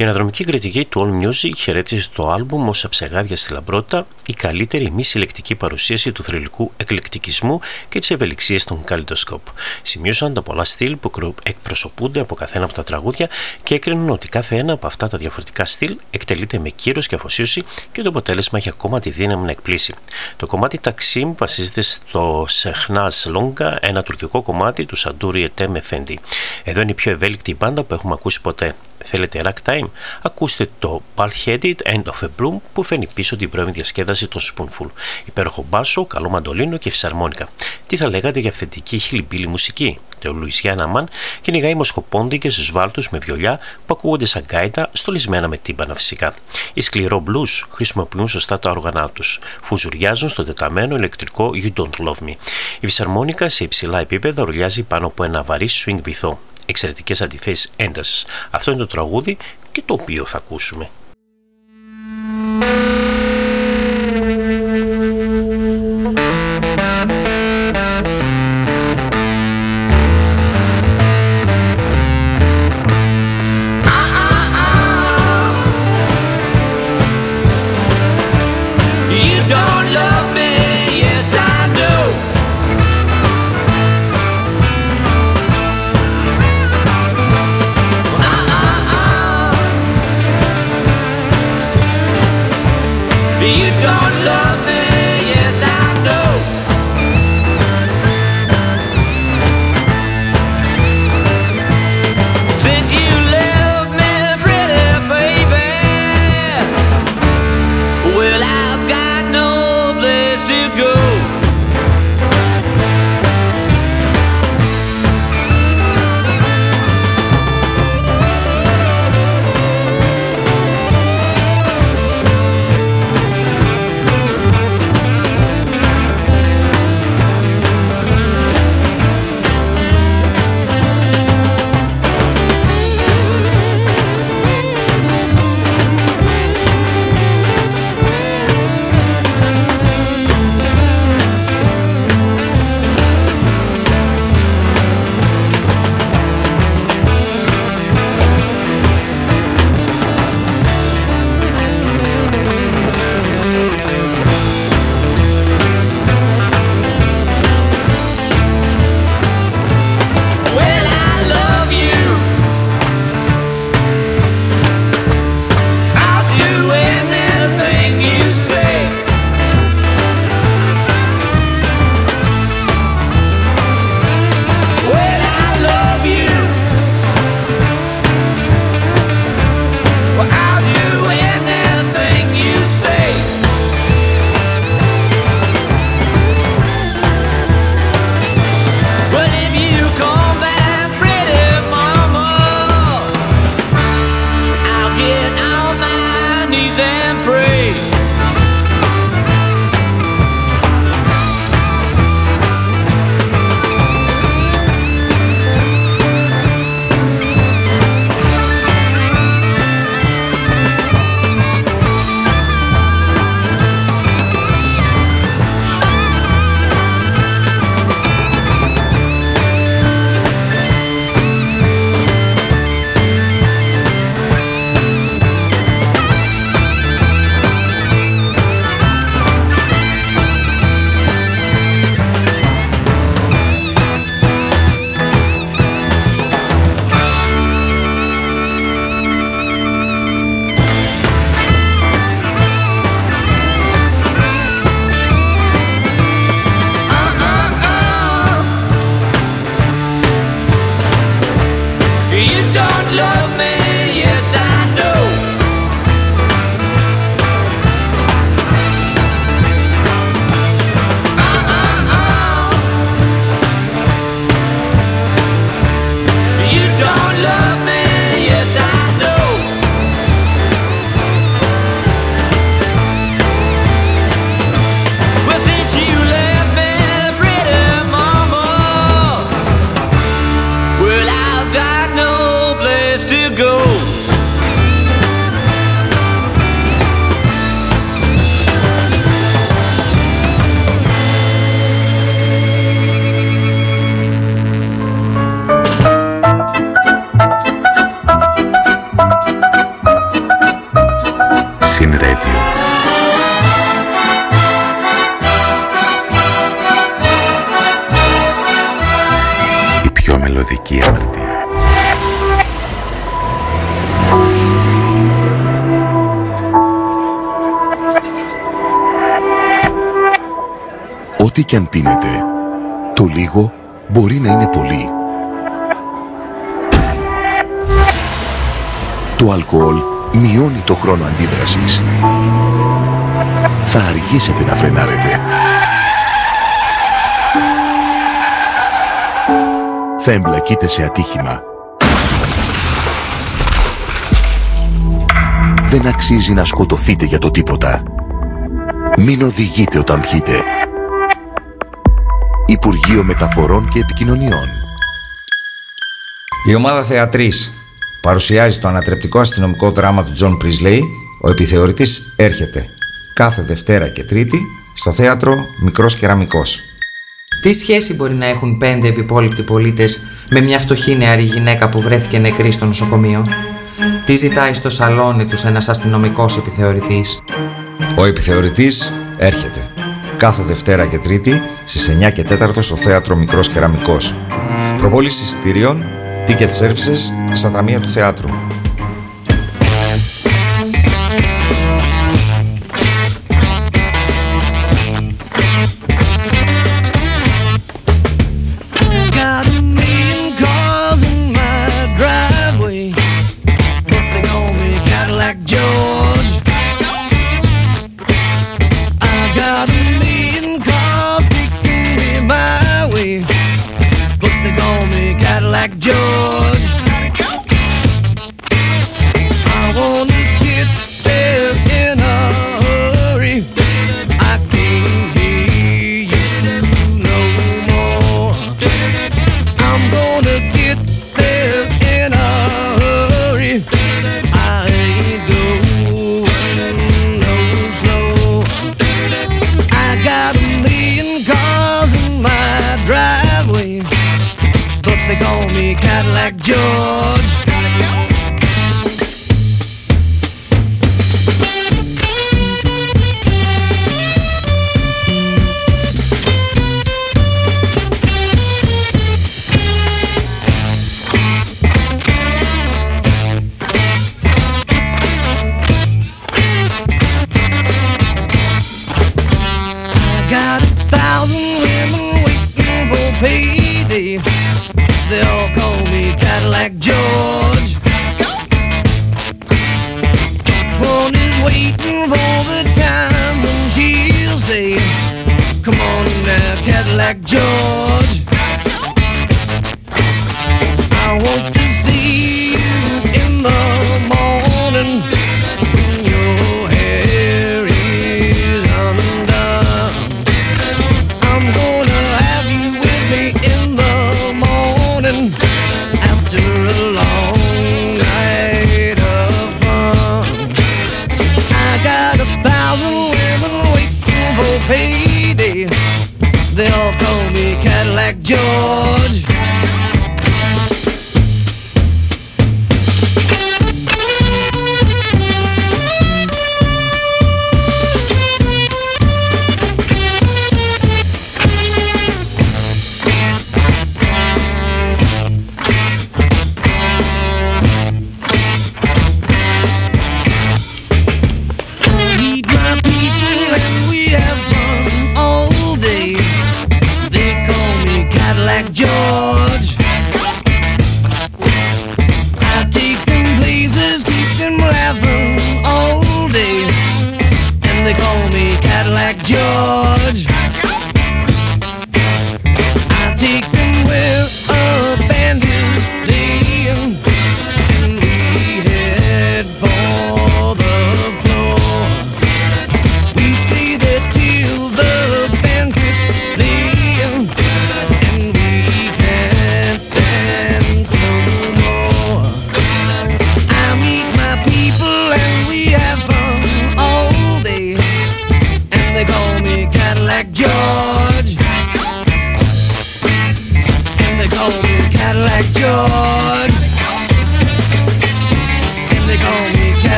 Η αναδρομική κριτική του All Music χαιρέτησε το άλμπουμ ως αψεγάδια στη λαμπρότητα, η καλύτερη μη συλλεκτική παρουσίαση του θρηλυκού εκλεκτικισμού και της ευελιξίας των Kaleidoscope. Σημείωσαν τα πολλά στυλ που εκπροσωπούνται από καθένα από τα τραγούδια και έκριναν ότι κάθε ένα από αυτά τα διαφορετικά στυλ εκτελείται με κύρος και αφοσίωση και το αποτέλεσμα έχει ακόμα τη δύναμη να εκπλήσει. Το κομμάτι Taksim βασίζεται στο Şehnaz Longa, ένα τουρκικό κομμάτι του Σαντούρι Ετέμ Εφέντη. Εδώ είναι η πιο ευέλικτη μπάντα που έχουμε ακούσει ποτέ. Θέλετε ragtime? Ακούστε το Bald-Headed End of a Broom που φέρνει πίσω την πρώην διασκέδαση των Spoonful. Υπέροχο μπάσο, καλό μαντολίνο και φυσαρμόνικα. Τι θα λέγατε για αυθεντική hillbilly μουσική; Το Louisiana Man κυνηγάει μοσχοπόντικες στους βάλτους με βιολιά που ακούγονται σαν γκάιτα, στολισμένα με τύμπανα φυσικά. Οι σκληρό blues χρησιμοποιούν σωστά τα όργανα τους. Φουζουριάζουν στο τεταμένο ηλεκτρικό You Don't Love Me. Η φυσαρμόνικα σε υψηλά επίπεδα ρουλιάζει πάνω από ένα βαρύ swing βυθό. Εξαιρετικές αντιθέσεις έντασης. Αυτό είναι το τραγούδι και το οποίο θα ακούσουμε. Ό,τι και αν πίνετε, το λίγο μπορεί να είναι πολύ. Το αλκοόλ μειώνει το χρόνο αντίδρασης. Θα αργήσετε να φρενάρετε. Θα εμπλακείτε σε ατύχημα. Δεν αξίζει να σκοτωθείτε για το τίποτα. Μην οδηγείτε όταν πιείτε. Υπουργείο Μεταφορών και Επικοινωνιών. Η ομάδα Θεατρής παρουσιάζει το ανατρεπτικό αστυνομικό δράμα του Τζον Πρίστλεϊ «Ο επιθεωρητής έρχεται» κάθε Δευτέρα και Τρίτη στο θέατρο Μικρός Κεραμεικός. Τι σχέση μπορεί να έχουν πέντε ευυπόληπτοι πολίτες με μια φτωχή νεαρή γυναίκα που βρέθηκε νεκρή στο νοσοκομείο; Τι ζητάει στο σαλόνι τους ένας αστυνομικός επιθεωρητής; Ο επιθεωρητής έρχεται κάθε Δευτέρα και Τρίτη στις 9 και 4 στο θέατρο Μικρός Κεραμικός. Προπόληση εισιτήριων, ticket services στα ταμεία του θεάτρου.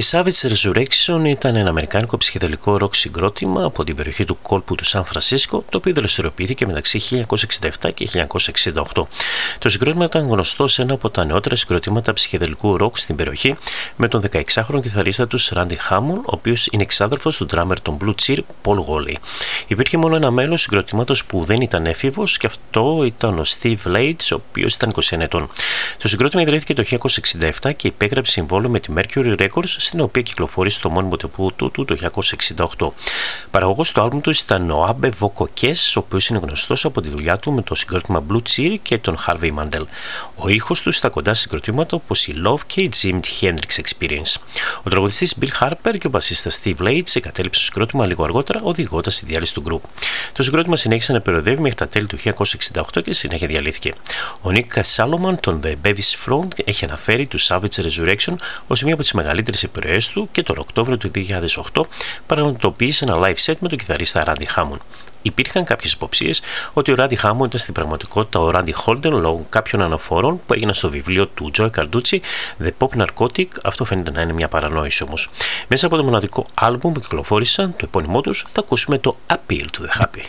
The Savage Resurrection ήταν ένα αμερικάνικο ψυχεδελικό ροκ συγκρότημα από την περιοχή του κόλπου του Σαν Φρανσίσκο, το οποίο δραστηριοποιήθηκε μεταξύ 1967 και 1968. Το συγκρότημα ήταν γνωστό σε ένα από τα νεότερα συγκροτήματα ψυχεδελικού ροκ στην περιοχή, με τον 16χρονο κιθαρίστα του Randy Hammond, ο οποίος είναι εξάδελφος του ντράμερ των Blue Cheer, Paul Woolley. Υπήρχε μόνο ένα μέλος συγκροτήματος που δεν ήταν έφηβος και αυτό ήταν ο Steve Leitch, ο οποίος ήταν 21 ετών. Το συγκρότημα ιδρύθηκε το 1967 και υπέγραψε συμβόλαιο με τη Mercury Records στην οποία κυκλοφόρησε το μόνιμο τεπού του το 1968. Παραγωγός του άλμπουμ του ήταν ο Άμπε Βοκοκές, ο οποίος είναι γνωστός από τη δουλειά του με το συγκρότημα Blue Cheer και τον Harvey Mandel. Ο ήχος του στα κοντά συγκροτήματα όπως η Love και η Jim Hendrix Experience. Ο τραγουδιστής Bill Harper και ο μπασίστας Steve Lates εγκατέλειψε το συγκρότημα λίγο αργότερα, οδηγώντας τη διάλυση του γκρουπ. Το συγκρότημα συνέχισε να περιοδεύει μέχρι τα τέλη του 1968 και συνέχεια διαλύθηκε. Ο Nick Salomon των The Bevis Front έχει αναφέρει τους Savage Resurrection ως μία από τις μεγαλύτερες επιρροέ του και τον Οκτώβριο του 2008 πραγματοποίησε ένα live set με τον κιθαρίστα Randy Hammond. Υπήρχαν κάποιες υποψίες ότι ο Randy Hammond ήταν στην πραγματικότητα ο Randy Holden λόγω κάποιων αναφορών που έγιναν στο βιβλίο του Joy Carducci The Pop Narcotic. Αυτό φαίνεται να είναι μια παρανόηση όμως. Μέσα από το μοναδικό άλμπουμ που κυκλοφόρησαν, το επώνυμό τους, θα ακούσουμε το Appeal to the Happy.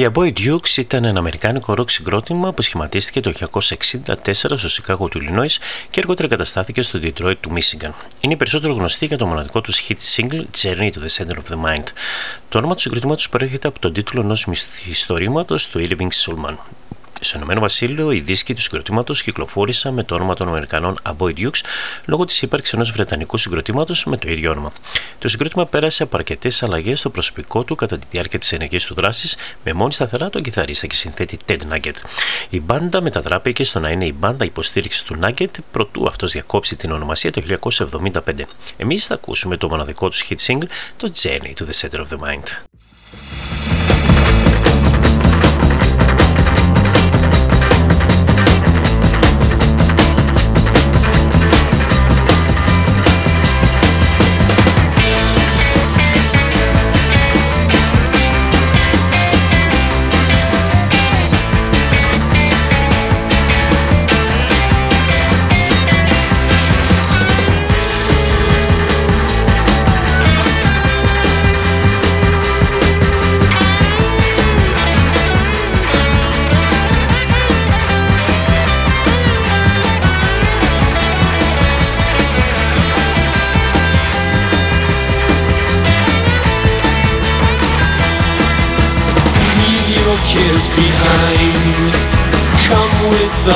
Η Aboy Dukes ήταν ένα αμερικάνικο ροκ συγκρότημα που σχηματίστηκε το 1964 στο Σικάγο του Illinois και αργότερα καταστάθηκε στο Detroit του Michigan. Είναι περισσότερο γνωστή για το μοναδικό τους hit single Journey to the Center of the Mind. Το όνομα του συγκροτήματος προέρχεται από τον τίτλο ενός μυθιστορήματος του Irving Solman. Στο Ηνωμένο Βασίλειο, οι δίσκοι του συγκροτήματος κυκλοφόρησαν με το όνομα των Αμερικανών Aboy Dukes λόγω της ύπαρξης ενός Βρετανικού συγκροτήματος με το ίδιο όνομα. Το συγκρότημα πέρασε από αρκετές αλλαγές στο προσωπικό του κατά τη διάρκεια της ενεργή του δράσης, με μόνη σταθερά τον κιθαρίστα και συνθέτη Ted Nugget. Η μπάντα μετατράπηκε στο να είναι η μπάντα υποστήριξης του Nugget προτού αυτός διακόψει την ονομασία το 1975. Εμείς θα ακούσουμε το μοναδικό του hit single, το Journey to the Center of the Mind.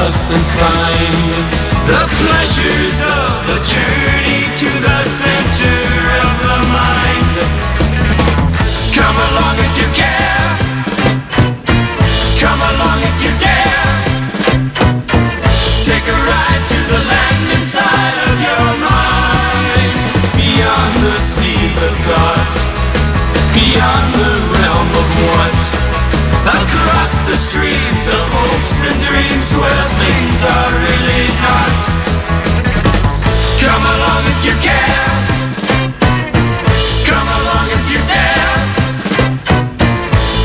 Us and find the pleasures of a journey to the center of the mind. Come along if you care. Come along if you dare. Take a ride to the land inside of your mind. Beyond the seas of thought. Beyond the realm of what Across the streams of hopes and dreams where things are really not. Come along if you care. Come along if you dare.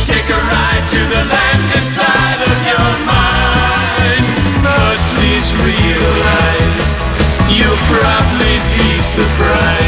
Take a ride to the land inside of your mind. But please realize you'll probably be surprised.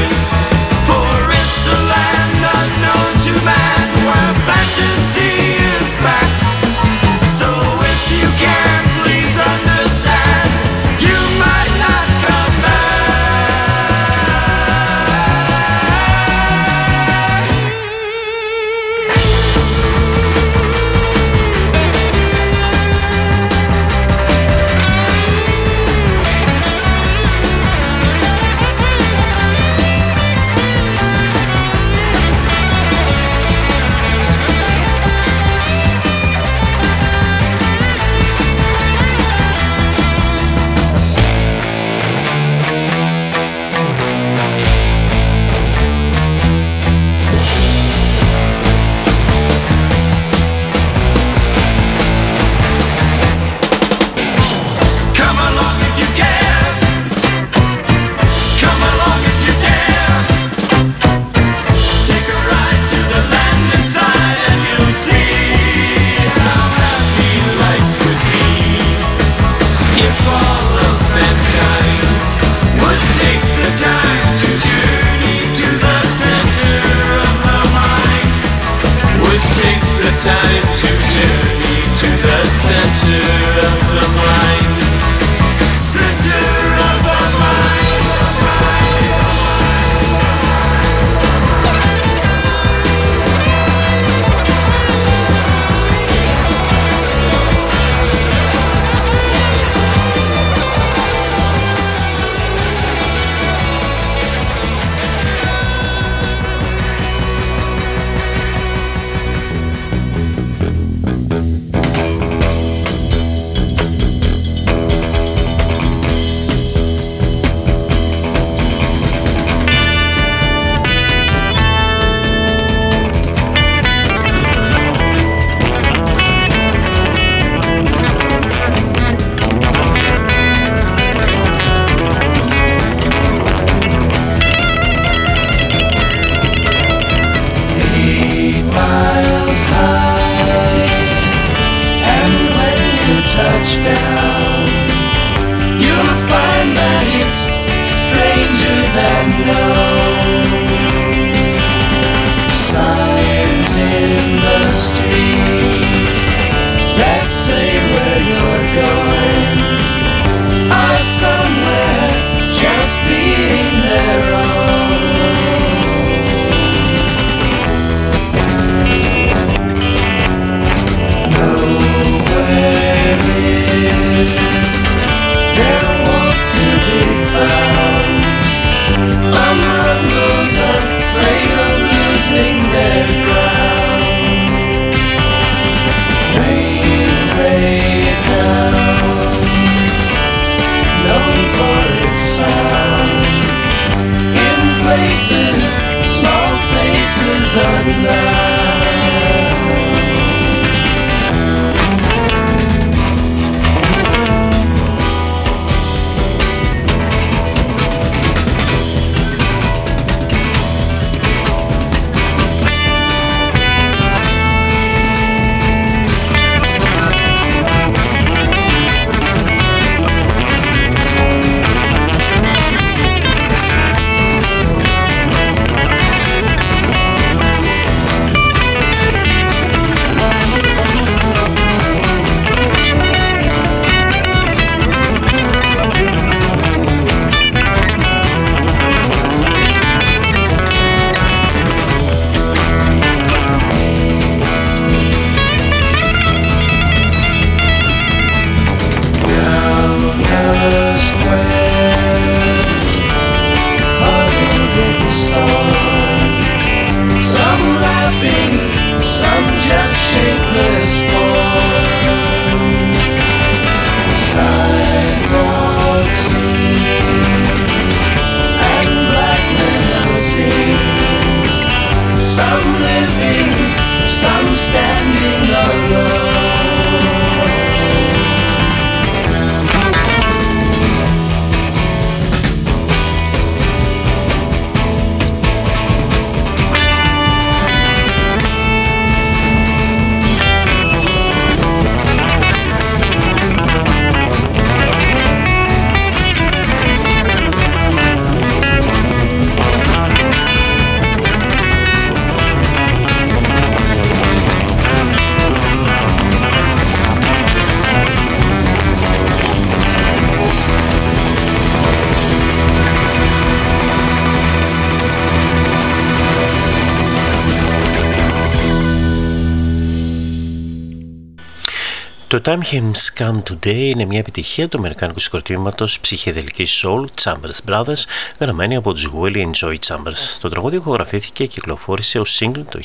Το Time Has Come Today είναι μια επιτυχία του αμερικάνικου συγκροτήματος ψυχεδελικής soul Chambers Brothers, γραμμένη από τους Willie Joy Chambers. Το τραγούδι ηχογραφήθηκε και κυκλοφόρησε ως single το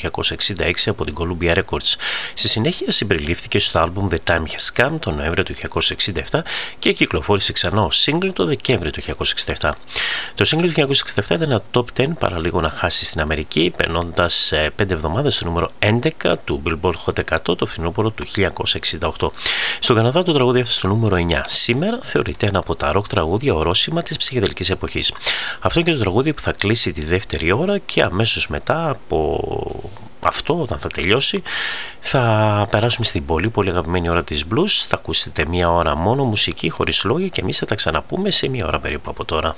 1966 από την Columbia Records. Στη συνέχεια συμπεριλήφθηκε στο album The Time Has Come το Νοέμβριο του 1967 και κυκλοφόρησε ξανά ως single το Δεκέμβριο του 1967. Το single του 1967 ήταν ένα top 10 παρά λίγο να χάσει στην Αμερική, περνώντας 5 εβδομάδες στο νούμερο 11 του Billboard Hot 100 το φθινόπωρο του 1968. Στον Καναδά το τραγούδι έφτασε στο νούμερο 9. Σήμερα θεωρείται ένα από τα ροκ τραγούδια ορόσημα της ψυχεδελικής εποχής. Αυτό είναι και το τραγούδι που θα κλείσει τη δεύτερη ώρα και αμέσως μετά από αυτό όταν θα τελειώσει θα περάσουμε στην πολύ πολύ αγαπημένη ώρα της blues θα ακούσετε μία ώρα μόνο μουσική χωρίς λόγια και εμείς θα τα ξαναπούμε σε μία ώρα περίπου από τώρα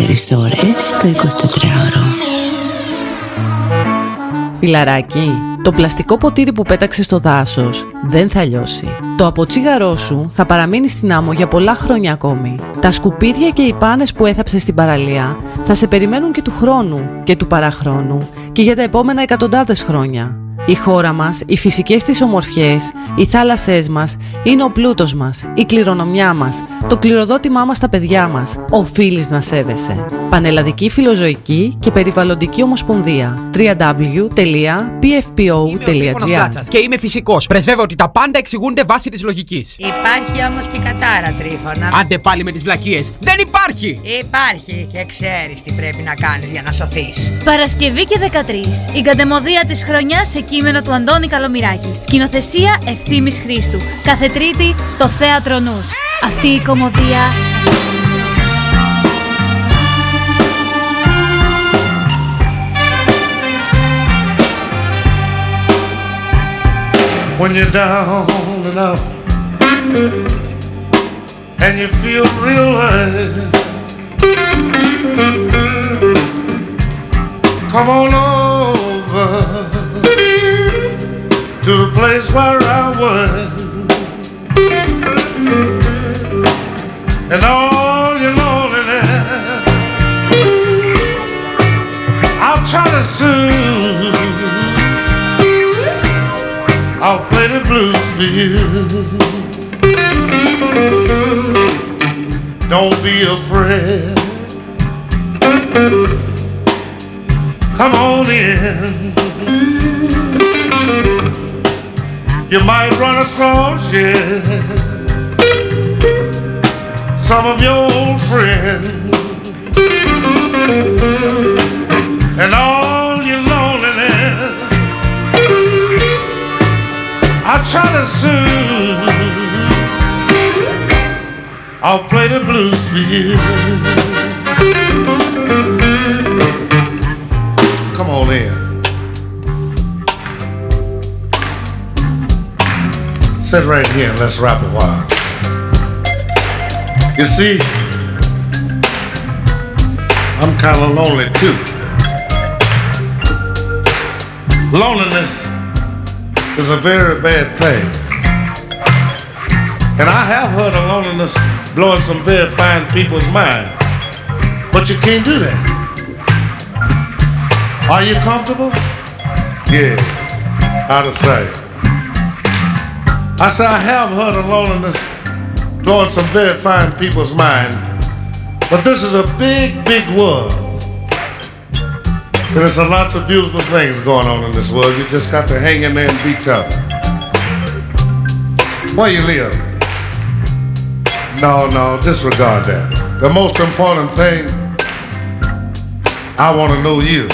ώρες το 24ωρο Φιλαράκι, το πλαστικό ποτήρι που πέταξε στο δάσος δεν θα λιώσει. Το αποτσίγαρό σου θα παραμείνει στην άμμο για πολλά χρόνια ακόμη. Τα σκουπίδια και οι πάνες που έθαψες στην παραλία θα σε περιμένουν και του χρόνου και του παραχρόνου και για τα επόμενα εκατοντάδες χρόνια. Η χώρα μας, οι φυσικές της ομορφιές, οι θάλασσές μας είναι ο πλούτος μας, η κληρονομιά μας, το κληροδότημά μας στα παιδιά μας. Οφείλεις να σέβεσαι. Πανελλαδική Φιλοζωική και Περιβαλλοντική Ομοσπονδία www.pfpo.gr Και είμαι φυσικός. Πρεσβεύω ότι τα πάντα εξηγούνται βάσει της λογικής. Υπάρχει όμως και κατάρα τρίφωνα. Άντε πάλι με τις βλακίες. Δεν υπάρχει! Υπάρχει και ξέρεις τι πρέπει να κάνεις για να σωθείς. Παρασκευή και 13. Η κατεμοδία της χρονιάς σε κείμενο του Αντώνη Καλομυράκη. Σκηνοθεσία Ευθύμης Χρήστου. Κάθε Τρίτη στο Θέατρο Νους. Αυτή η κομμωδία θα σας τυχεί. when you're down and out and you feel real high. Come on over to the place where I was, And all your loneliness, I'll try to soothe. I'll play the blues for you. Don't be afraid. Come on in. You might run across, yeah, some of your old friends. And all your loneliness. I'll try to soothe. I'll play the blues for you. Come on in. Sit right here and let's rap a while. You see, I'm kind of lonely too. Loneliness is a very bad thing. And I have heard of loneliness blowing some very fine people's mind. But you can't do that. Are you comfortable? Yeah. How to say? I say I have heard of loneliness blowing some very fine people's mind. But this is a big, big world. And there's a lots of beautiful things going on in this world. You just got to hang in there and be tough. Where you live? No, no, disregard that. The most important thing, I want to know you.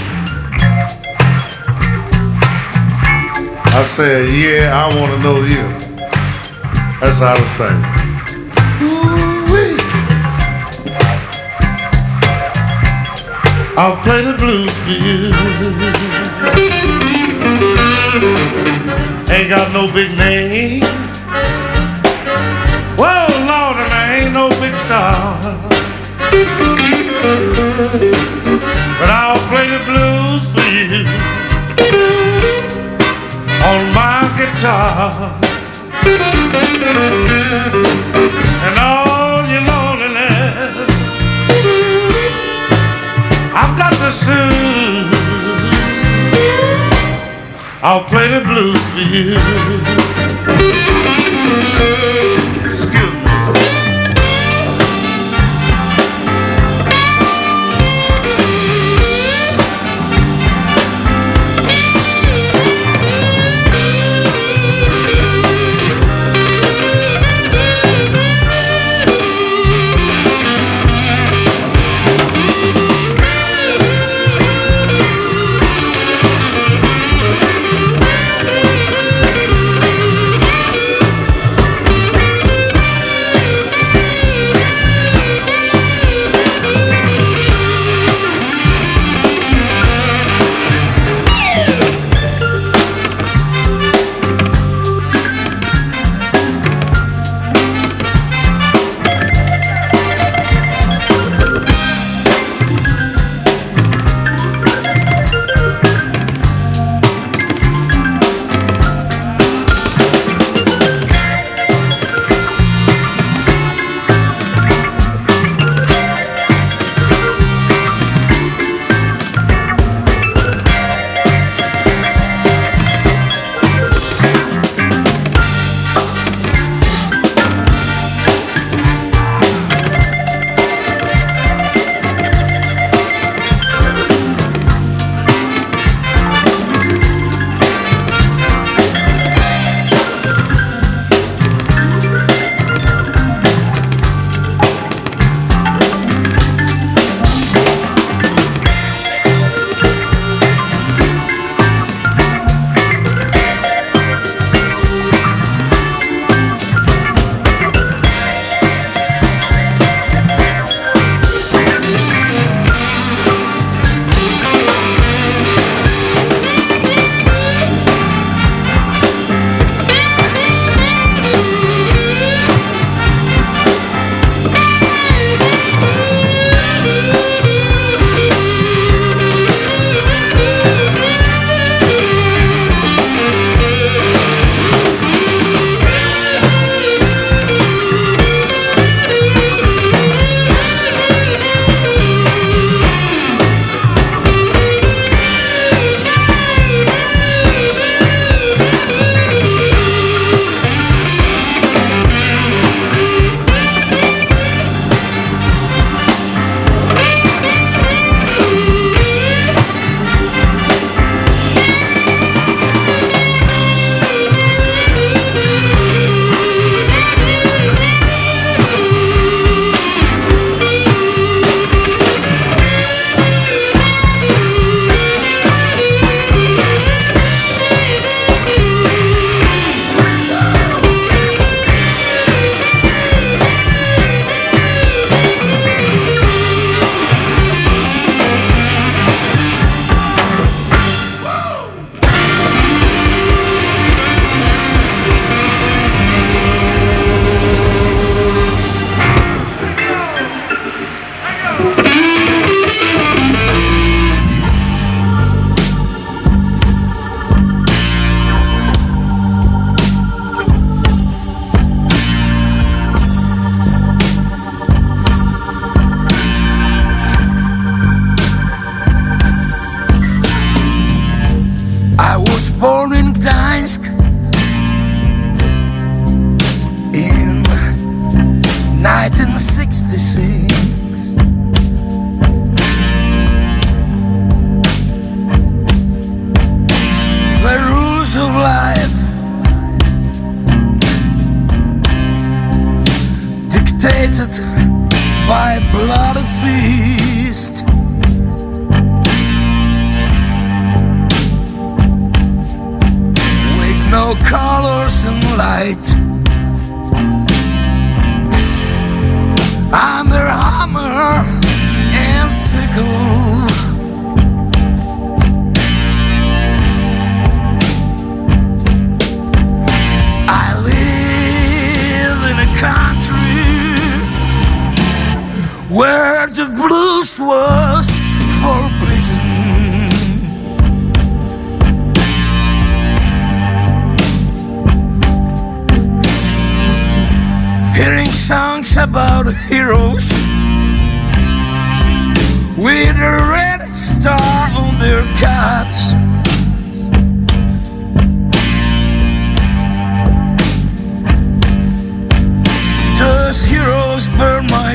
I said, yeah, I want to know you. That's how to say. I'll play the blues for you. Ain't got no big name. Well, Lord, and I ain't no big star. But I'll play the blues for you on my guitar. And all I've got to soothe. I'll play the blues for you.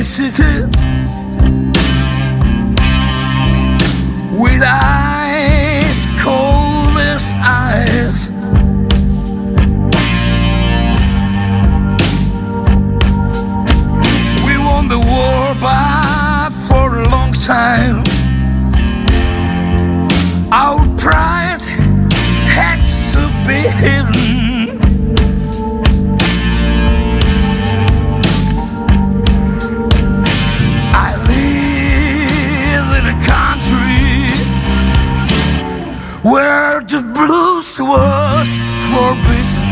十次，伟大。Blues was forbidden.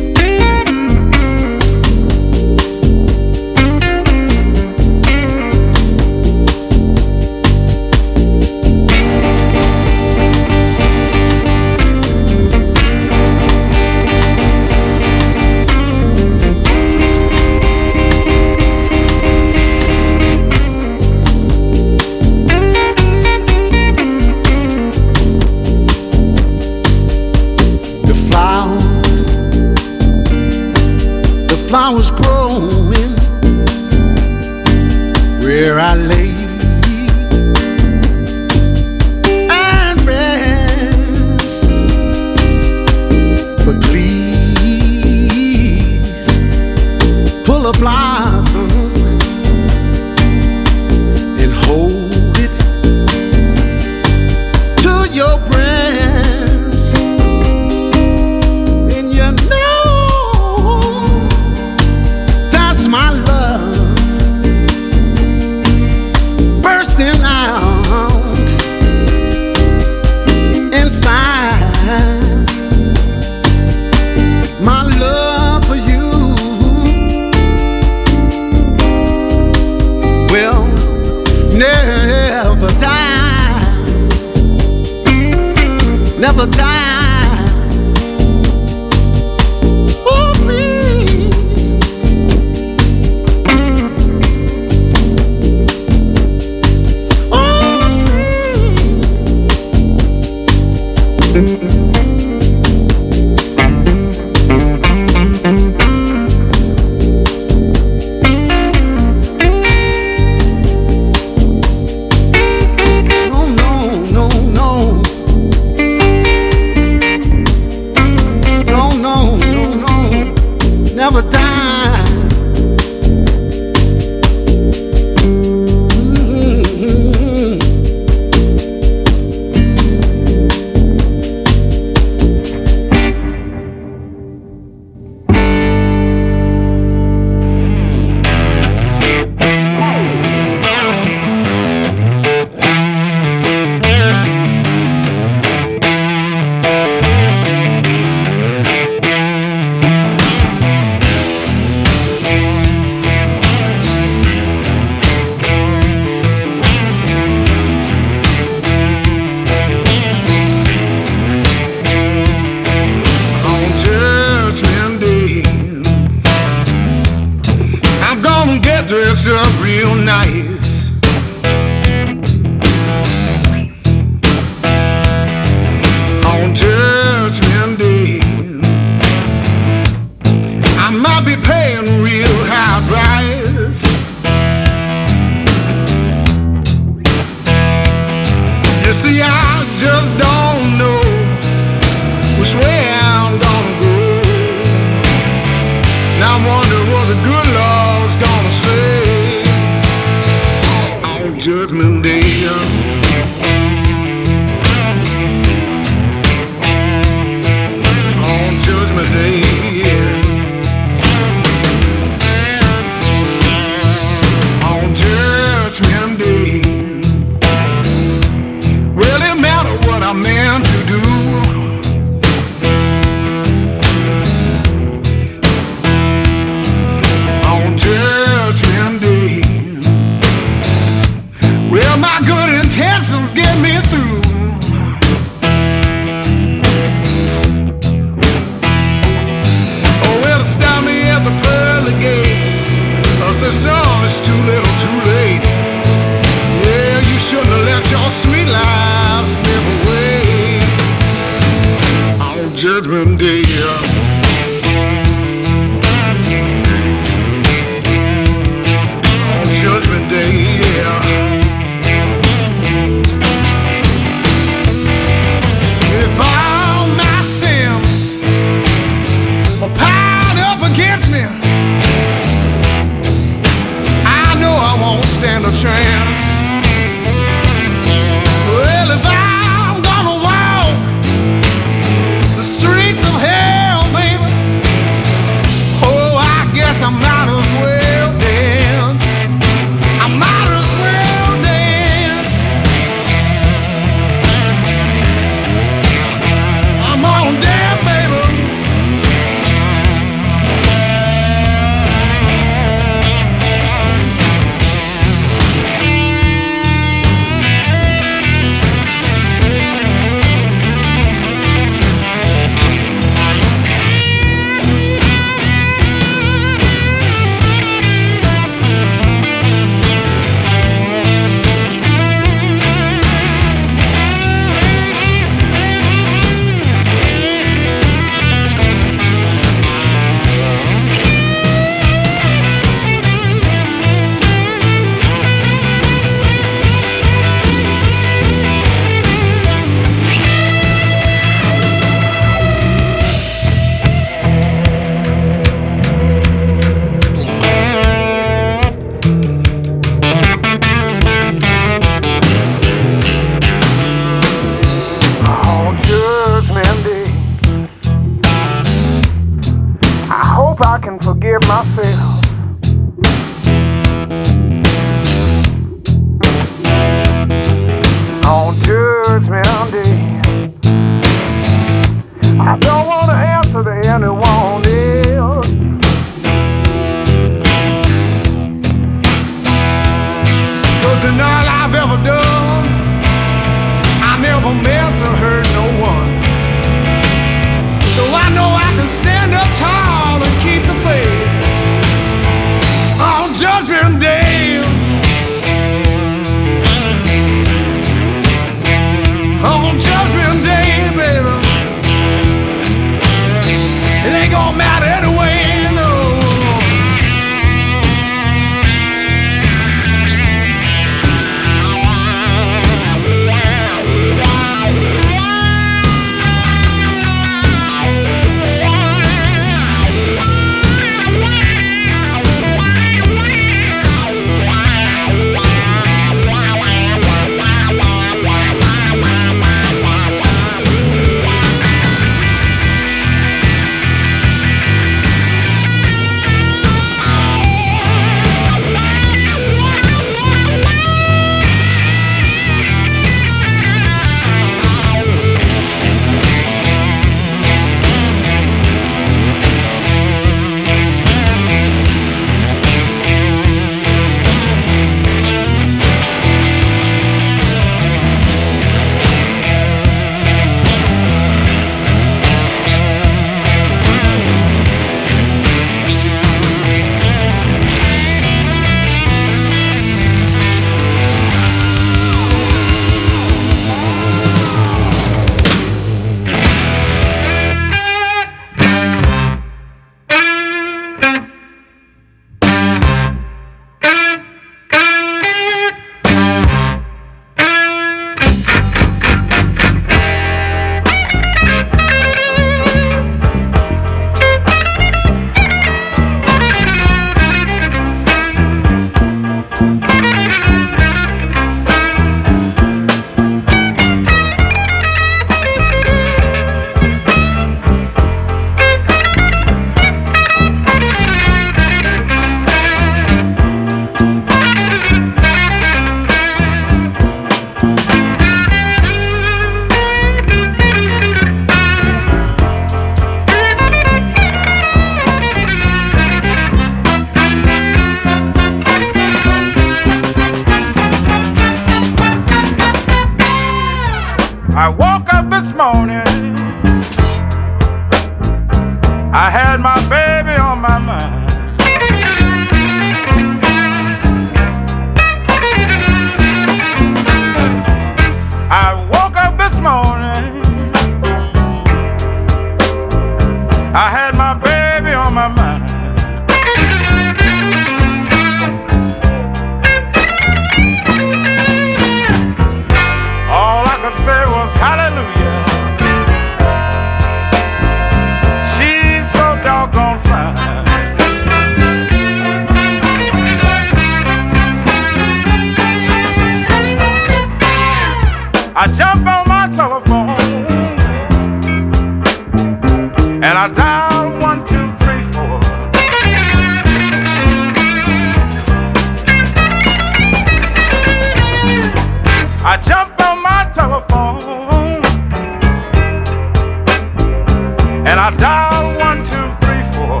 and I dial one, two, three, four.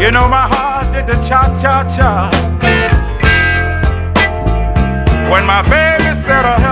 You know my heart did the cha-cha-cha when my baby said a.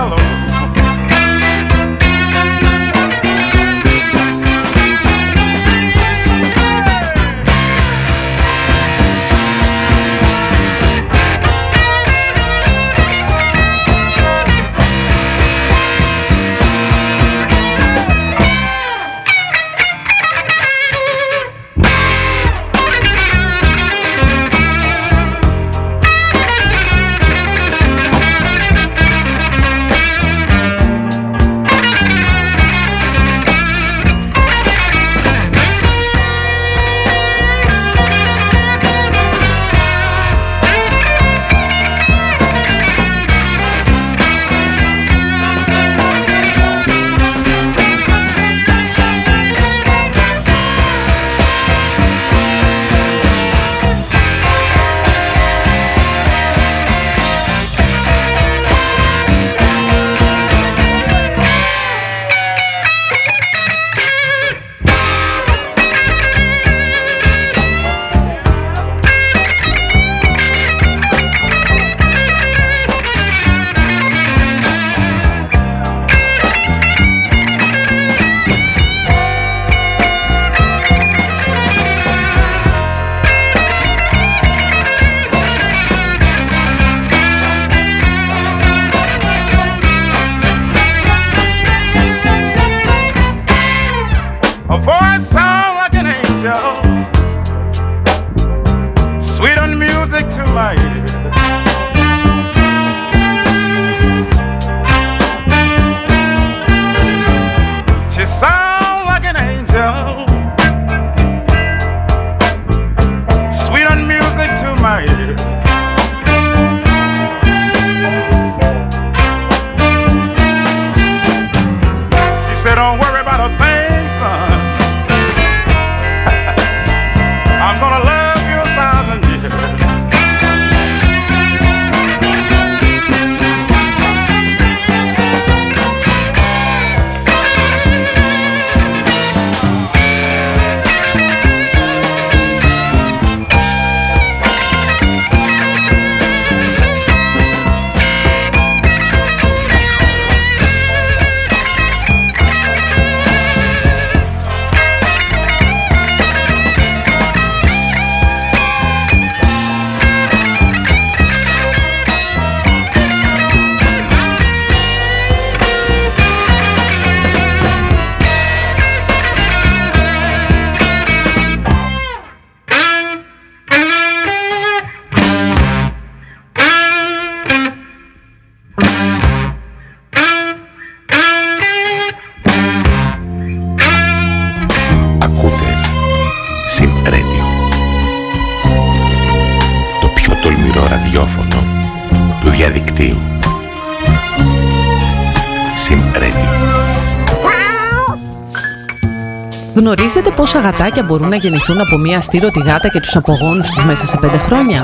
πόσα γατάκια μπορούν να γεννηθούν από μία στήρωτη γάτα και τους απογόνους της μέσα σε 5 χρόνια;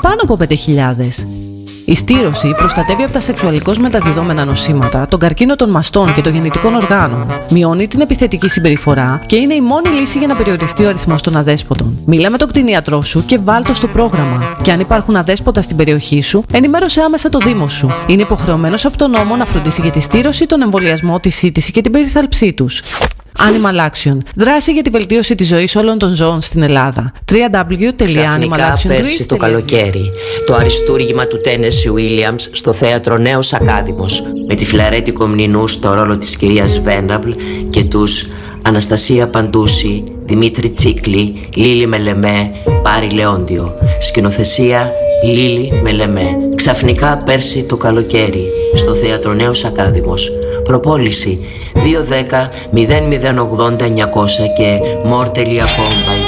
Πάνω από 5.000. Η στήρωση προστατεύει από τα σεξουαλικώς μεταδιδόμενα νοσήματα, τον καρκίνο των μαστών και των γεννητικών οργάνων. Μειώνει την επιθετική συμπεριφορά και είναι η μόνη λύση για να περιοριστεί ο αριθμός των αδέσποτων. Μίλα με τον κτηνίατρό σου και βάλτο στο πρόγραμμα. Και αν υπάρχουν αδέσποτα στην περιοχή σου, ενημέρωσε άμεσα το Δήμο σου. Είναι υποχρεωμένος από τον νόμο να φροντίσει για τη στήρωση, τον εμβολιασμό, τη σύντηση και την περιθάλψή τους. Animal Action. Δράση για τη βελτίωση της ζωής όλων των ζώων στην Ελλάδα. Ξαφνικά πέρσι το www.animalactiongreece.gr καλοκαίρι, το αριστούργημα του Τένεση Williams στο θέατρο Νέος Ακάδημος με τη Φλαρέτη Κομνηνού στο ρόλο της κυρίας Βέναμπλ και τους Αναστασία Παντούση, Δημήτρη Τσίκλη, Λίλη Μελεμέ, Πάρη Λεόντιο. Σκηνοθεσία Λίλη Μελεμέ. Ξαφνικά πέρσι το καλοκαίρι στο θέατρο Νέος Ακάδημος. Προπόληση 210 0080 900 και more.com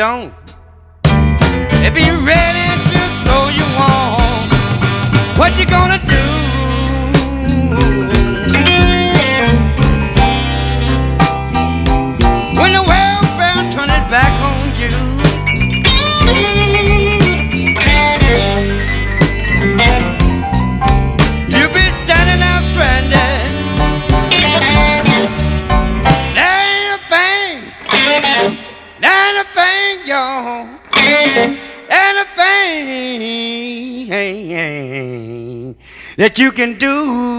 don't. They be ready to throw you on. What you gonna do? that you can do.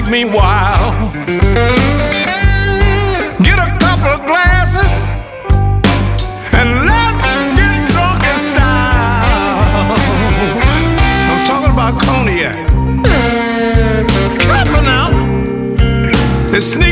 take me wild. Get a couple of glasses and let's get drunk in style. I'm talking about cognac. Careful now. It's sneaky.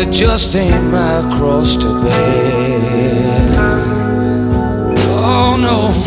It just ain't my cross to bear. Oh no.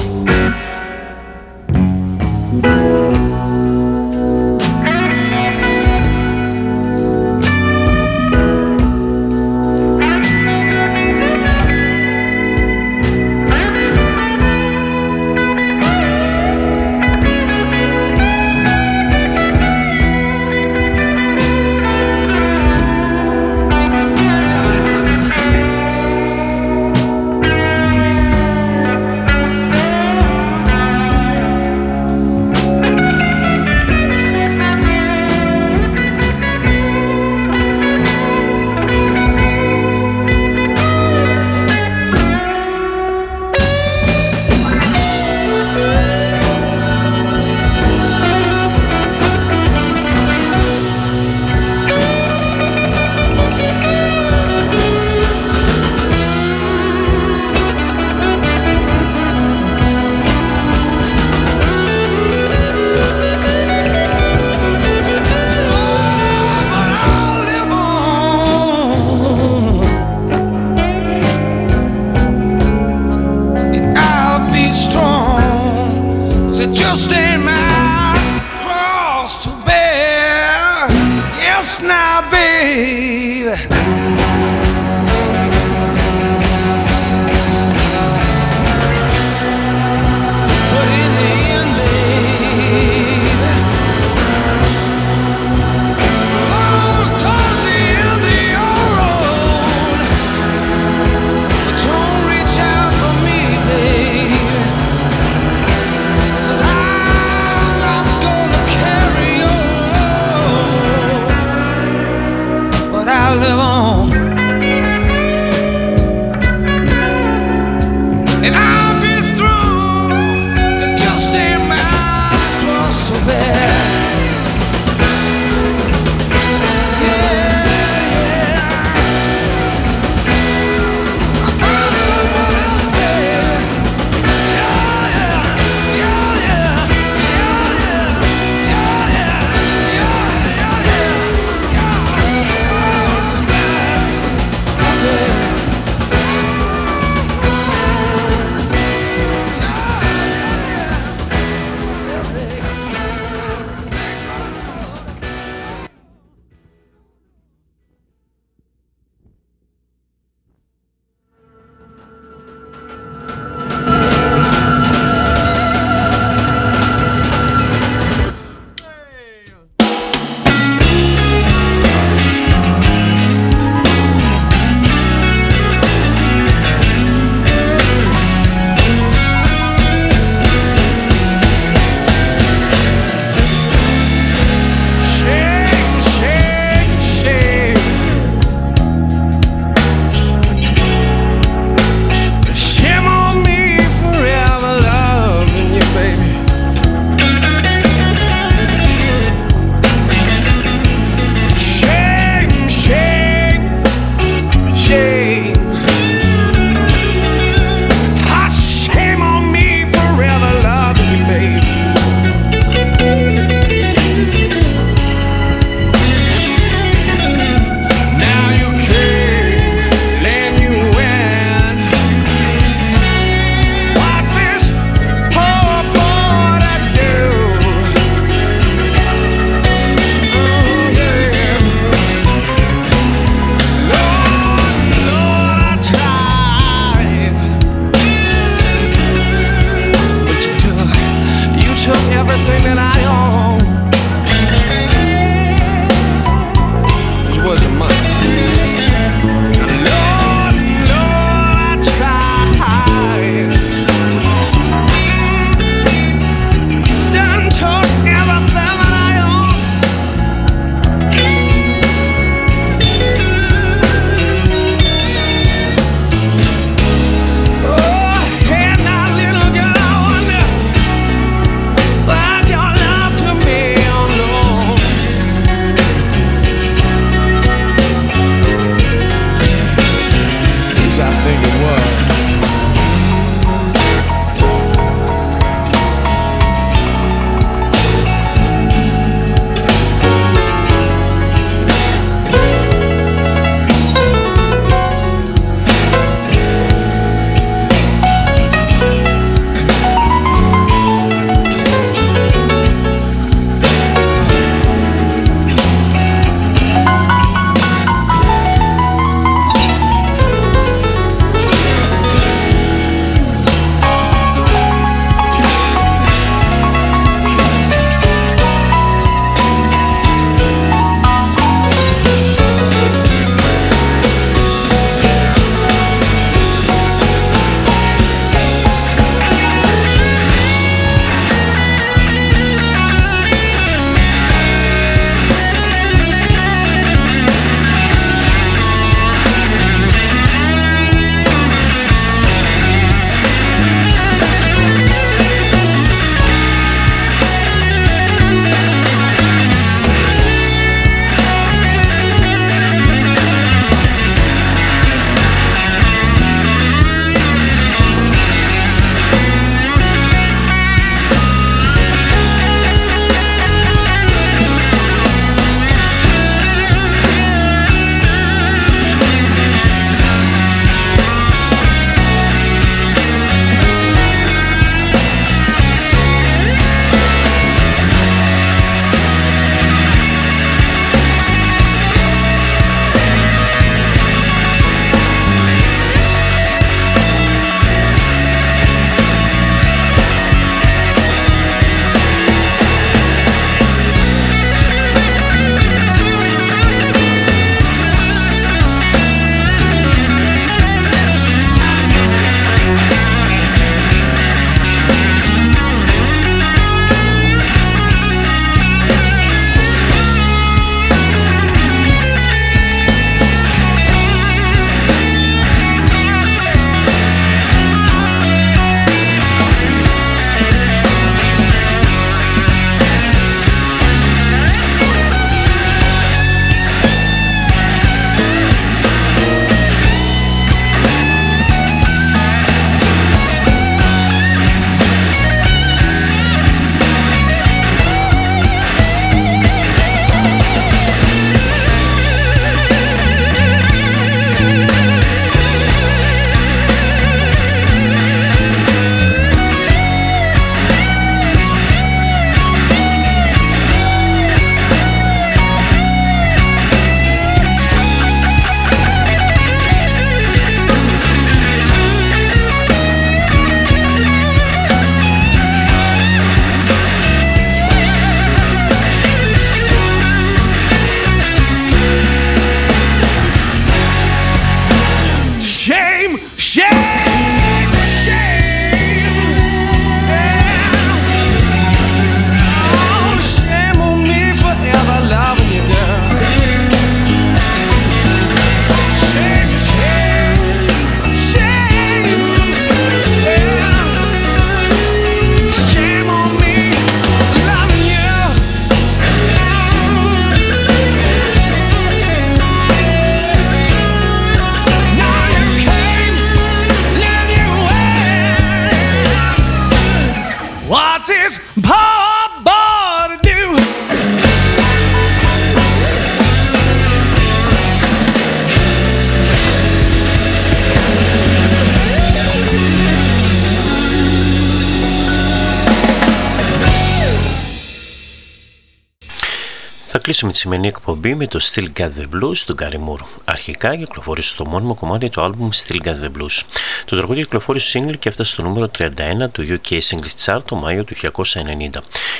Κλείσουμε τη σημερινή εκπομπή με το Still Got The Blues του Gary Moore. Αρχικά κυκλοφόρησε στο μόνιμο κομμάτι του άλμπουμ Still Got The Blues. Το τραγούδι κυκλοφόρησε single και έφτασε στο νούμερο 31 του UK Singles Chart το Μάιο του 1990.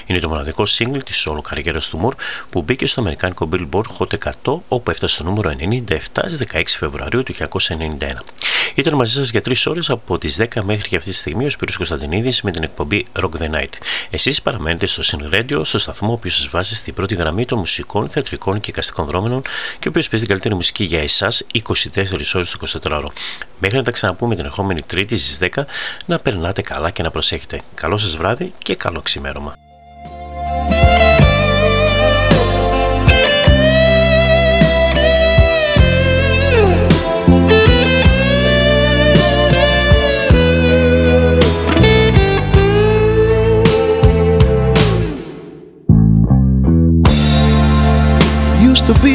Είναι το μοναδικό single της solo καριέρας του Moore που μπήκε στο αμερικάνικο Billboard Hot 100 όπου έφτασε στο νούμερο 97 στις 16 Φεβρουαρίου του 1991. Ήταν μαζί σας για τρεις ώρες από τις 10 μέχρι και αυτή τη στιγμή ο Σπύρος Κωνσταντινίδης με την εκπομπή Rock the Night. Εσείς παραμένετε στο Sin στο σταθμό ο οποίος σας βάζει στην πρώτη γραμμή των μουσικών, θεατρικών και εικαστικών δρόμενων και ο οποίος παίζει την καλύτερη μουσική για εσάς 24 ώρες το 24ωρο. Μέχρι να τα ξαναπούμε την ερχόμενη Τρίτη στις 10 να περνάτε καλά και να προσέχετε. Καλό σας βράδυ και καλό ξημέρωμα.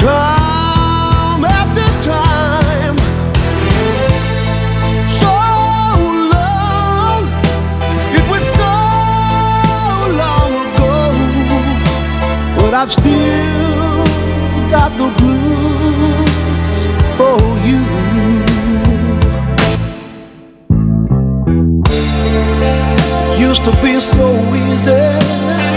time after time. So long, it was so long ago, but I've still got the blues for you. Used to be so easy.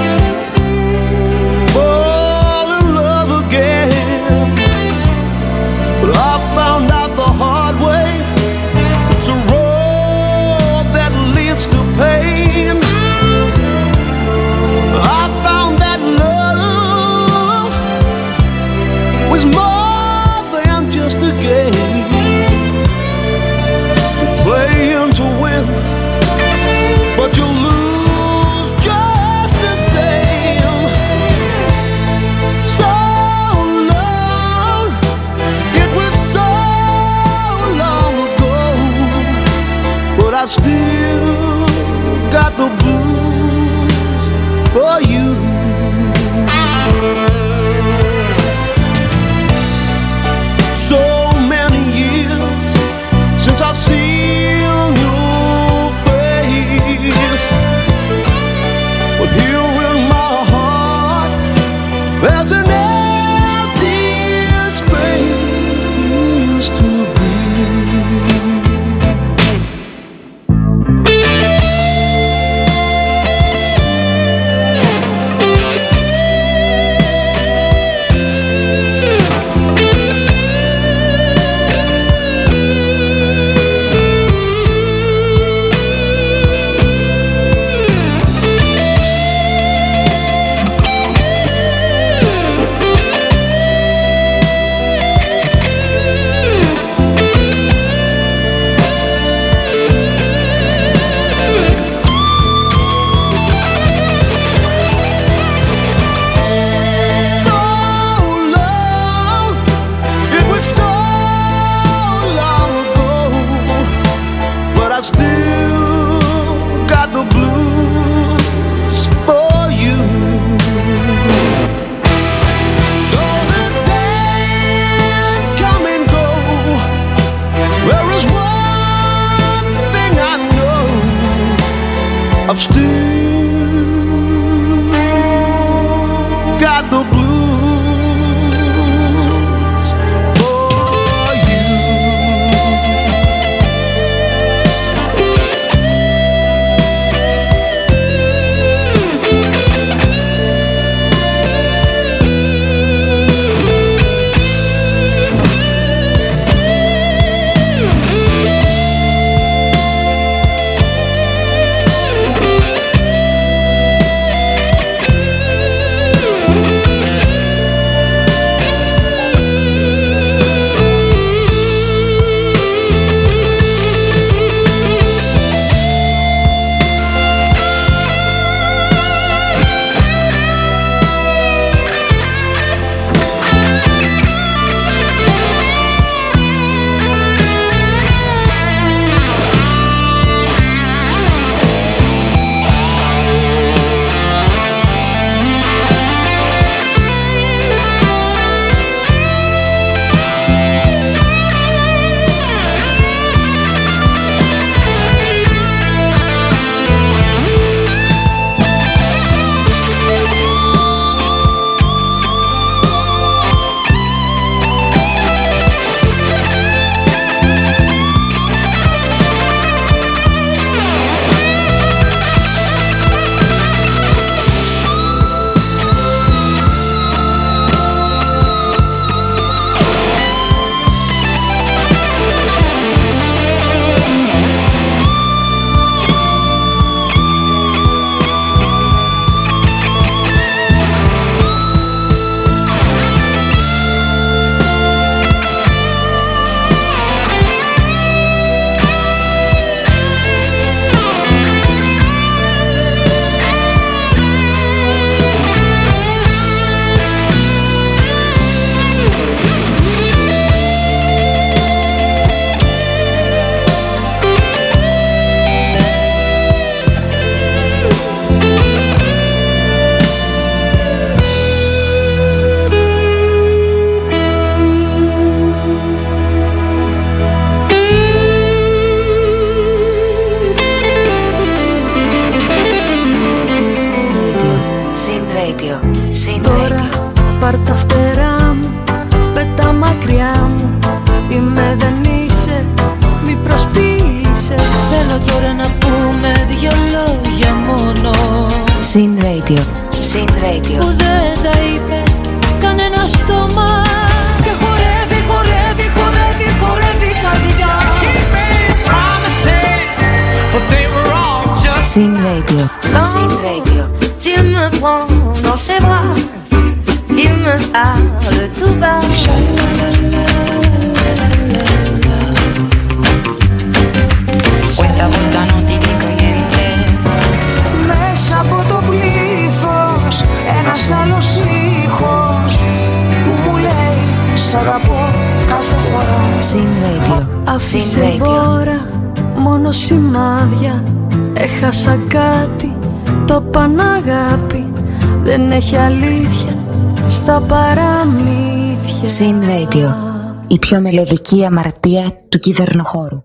Πιο μελωδική αμαρτία του κυβερνοχώρου.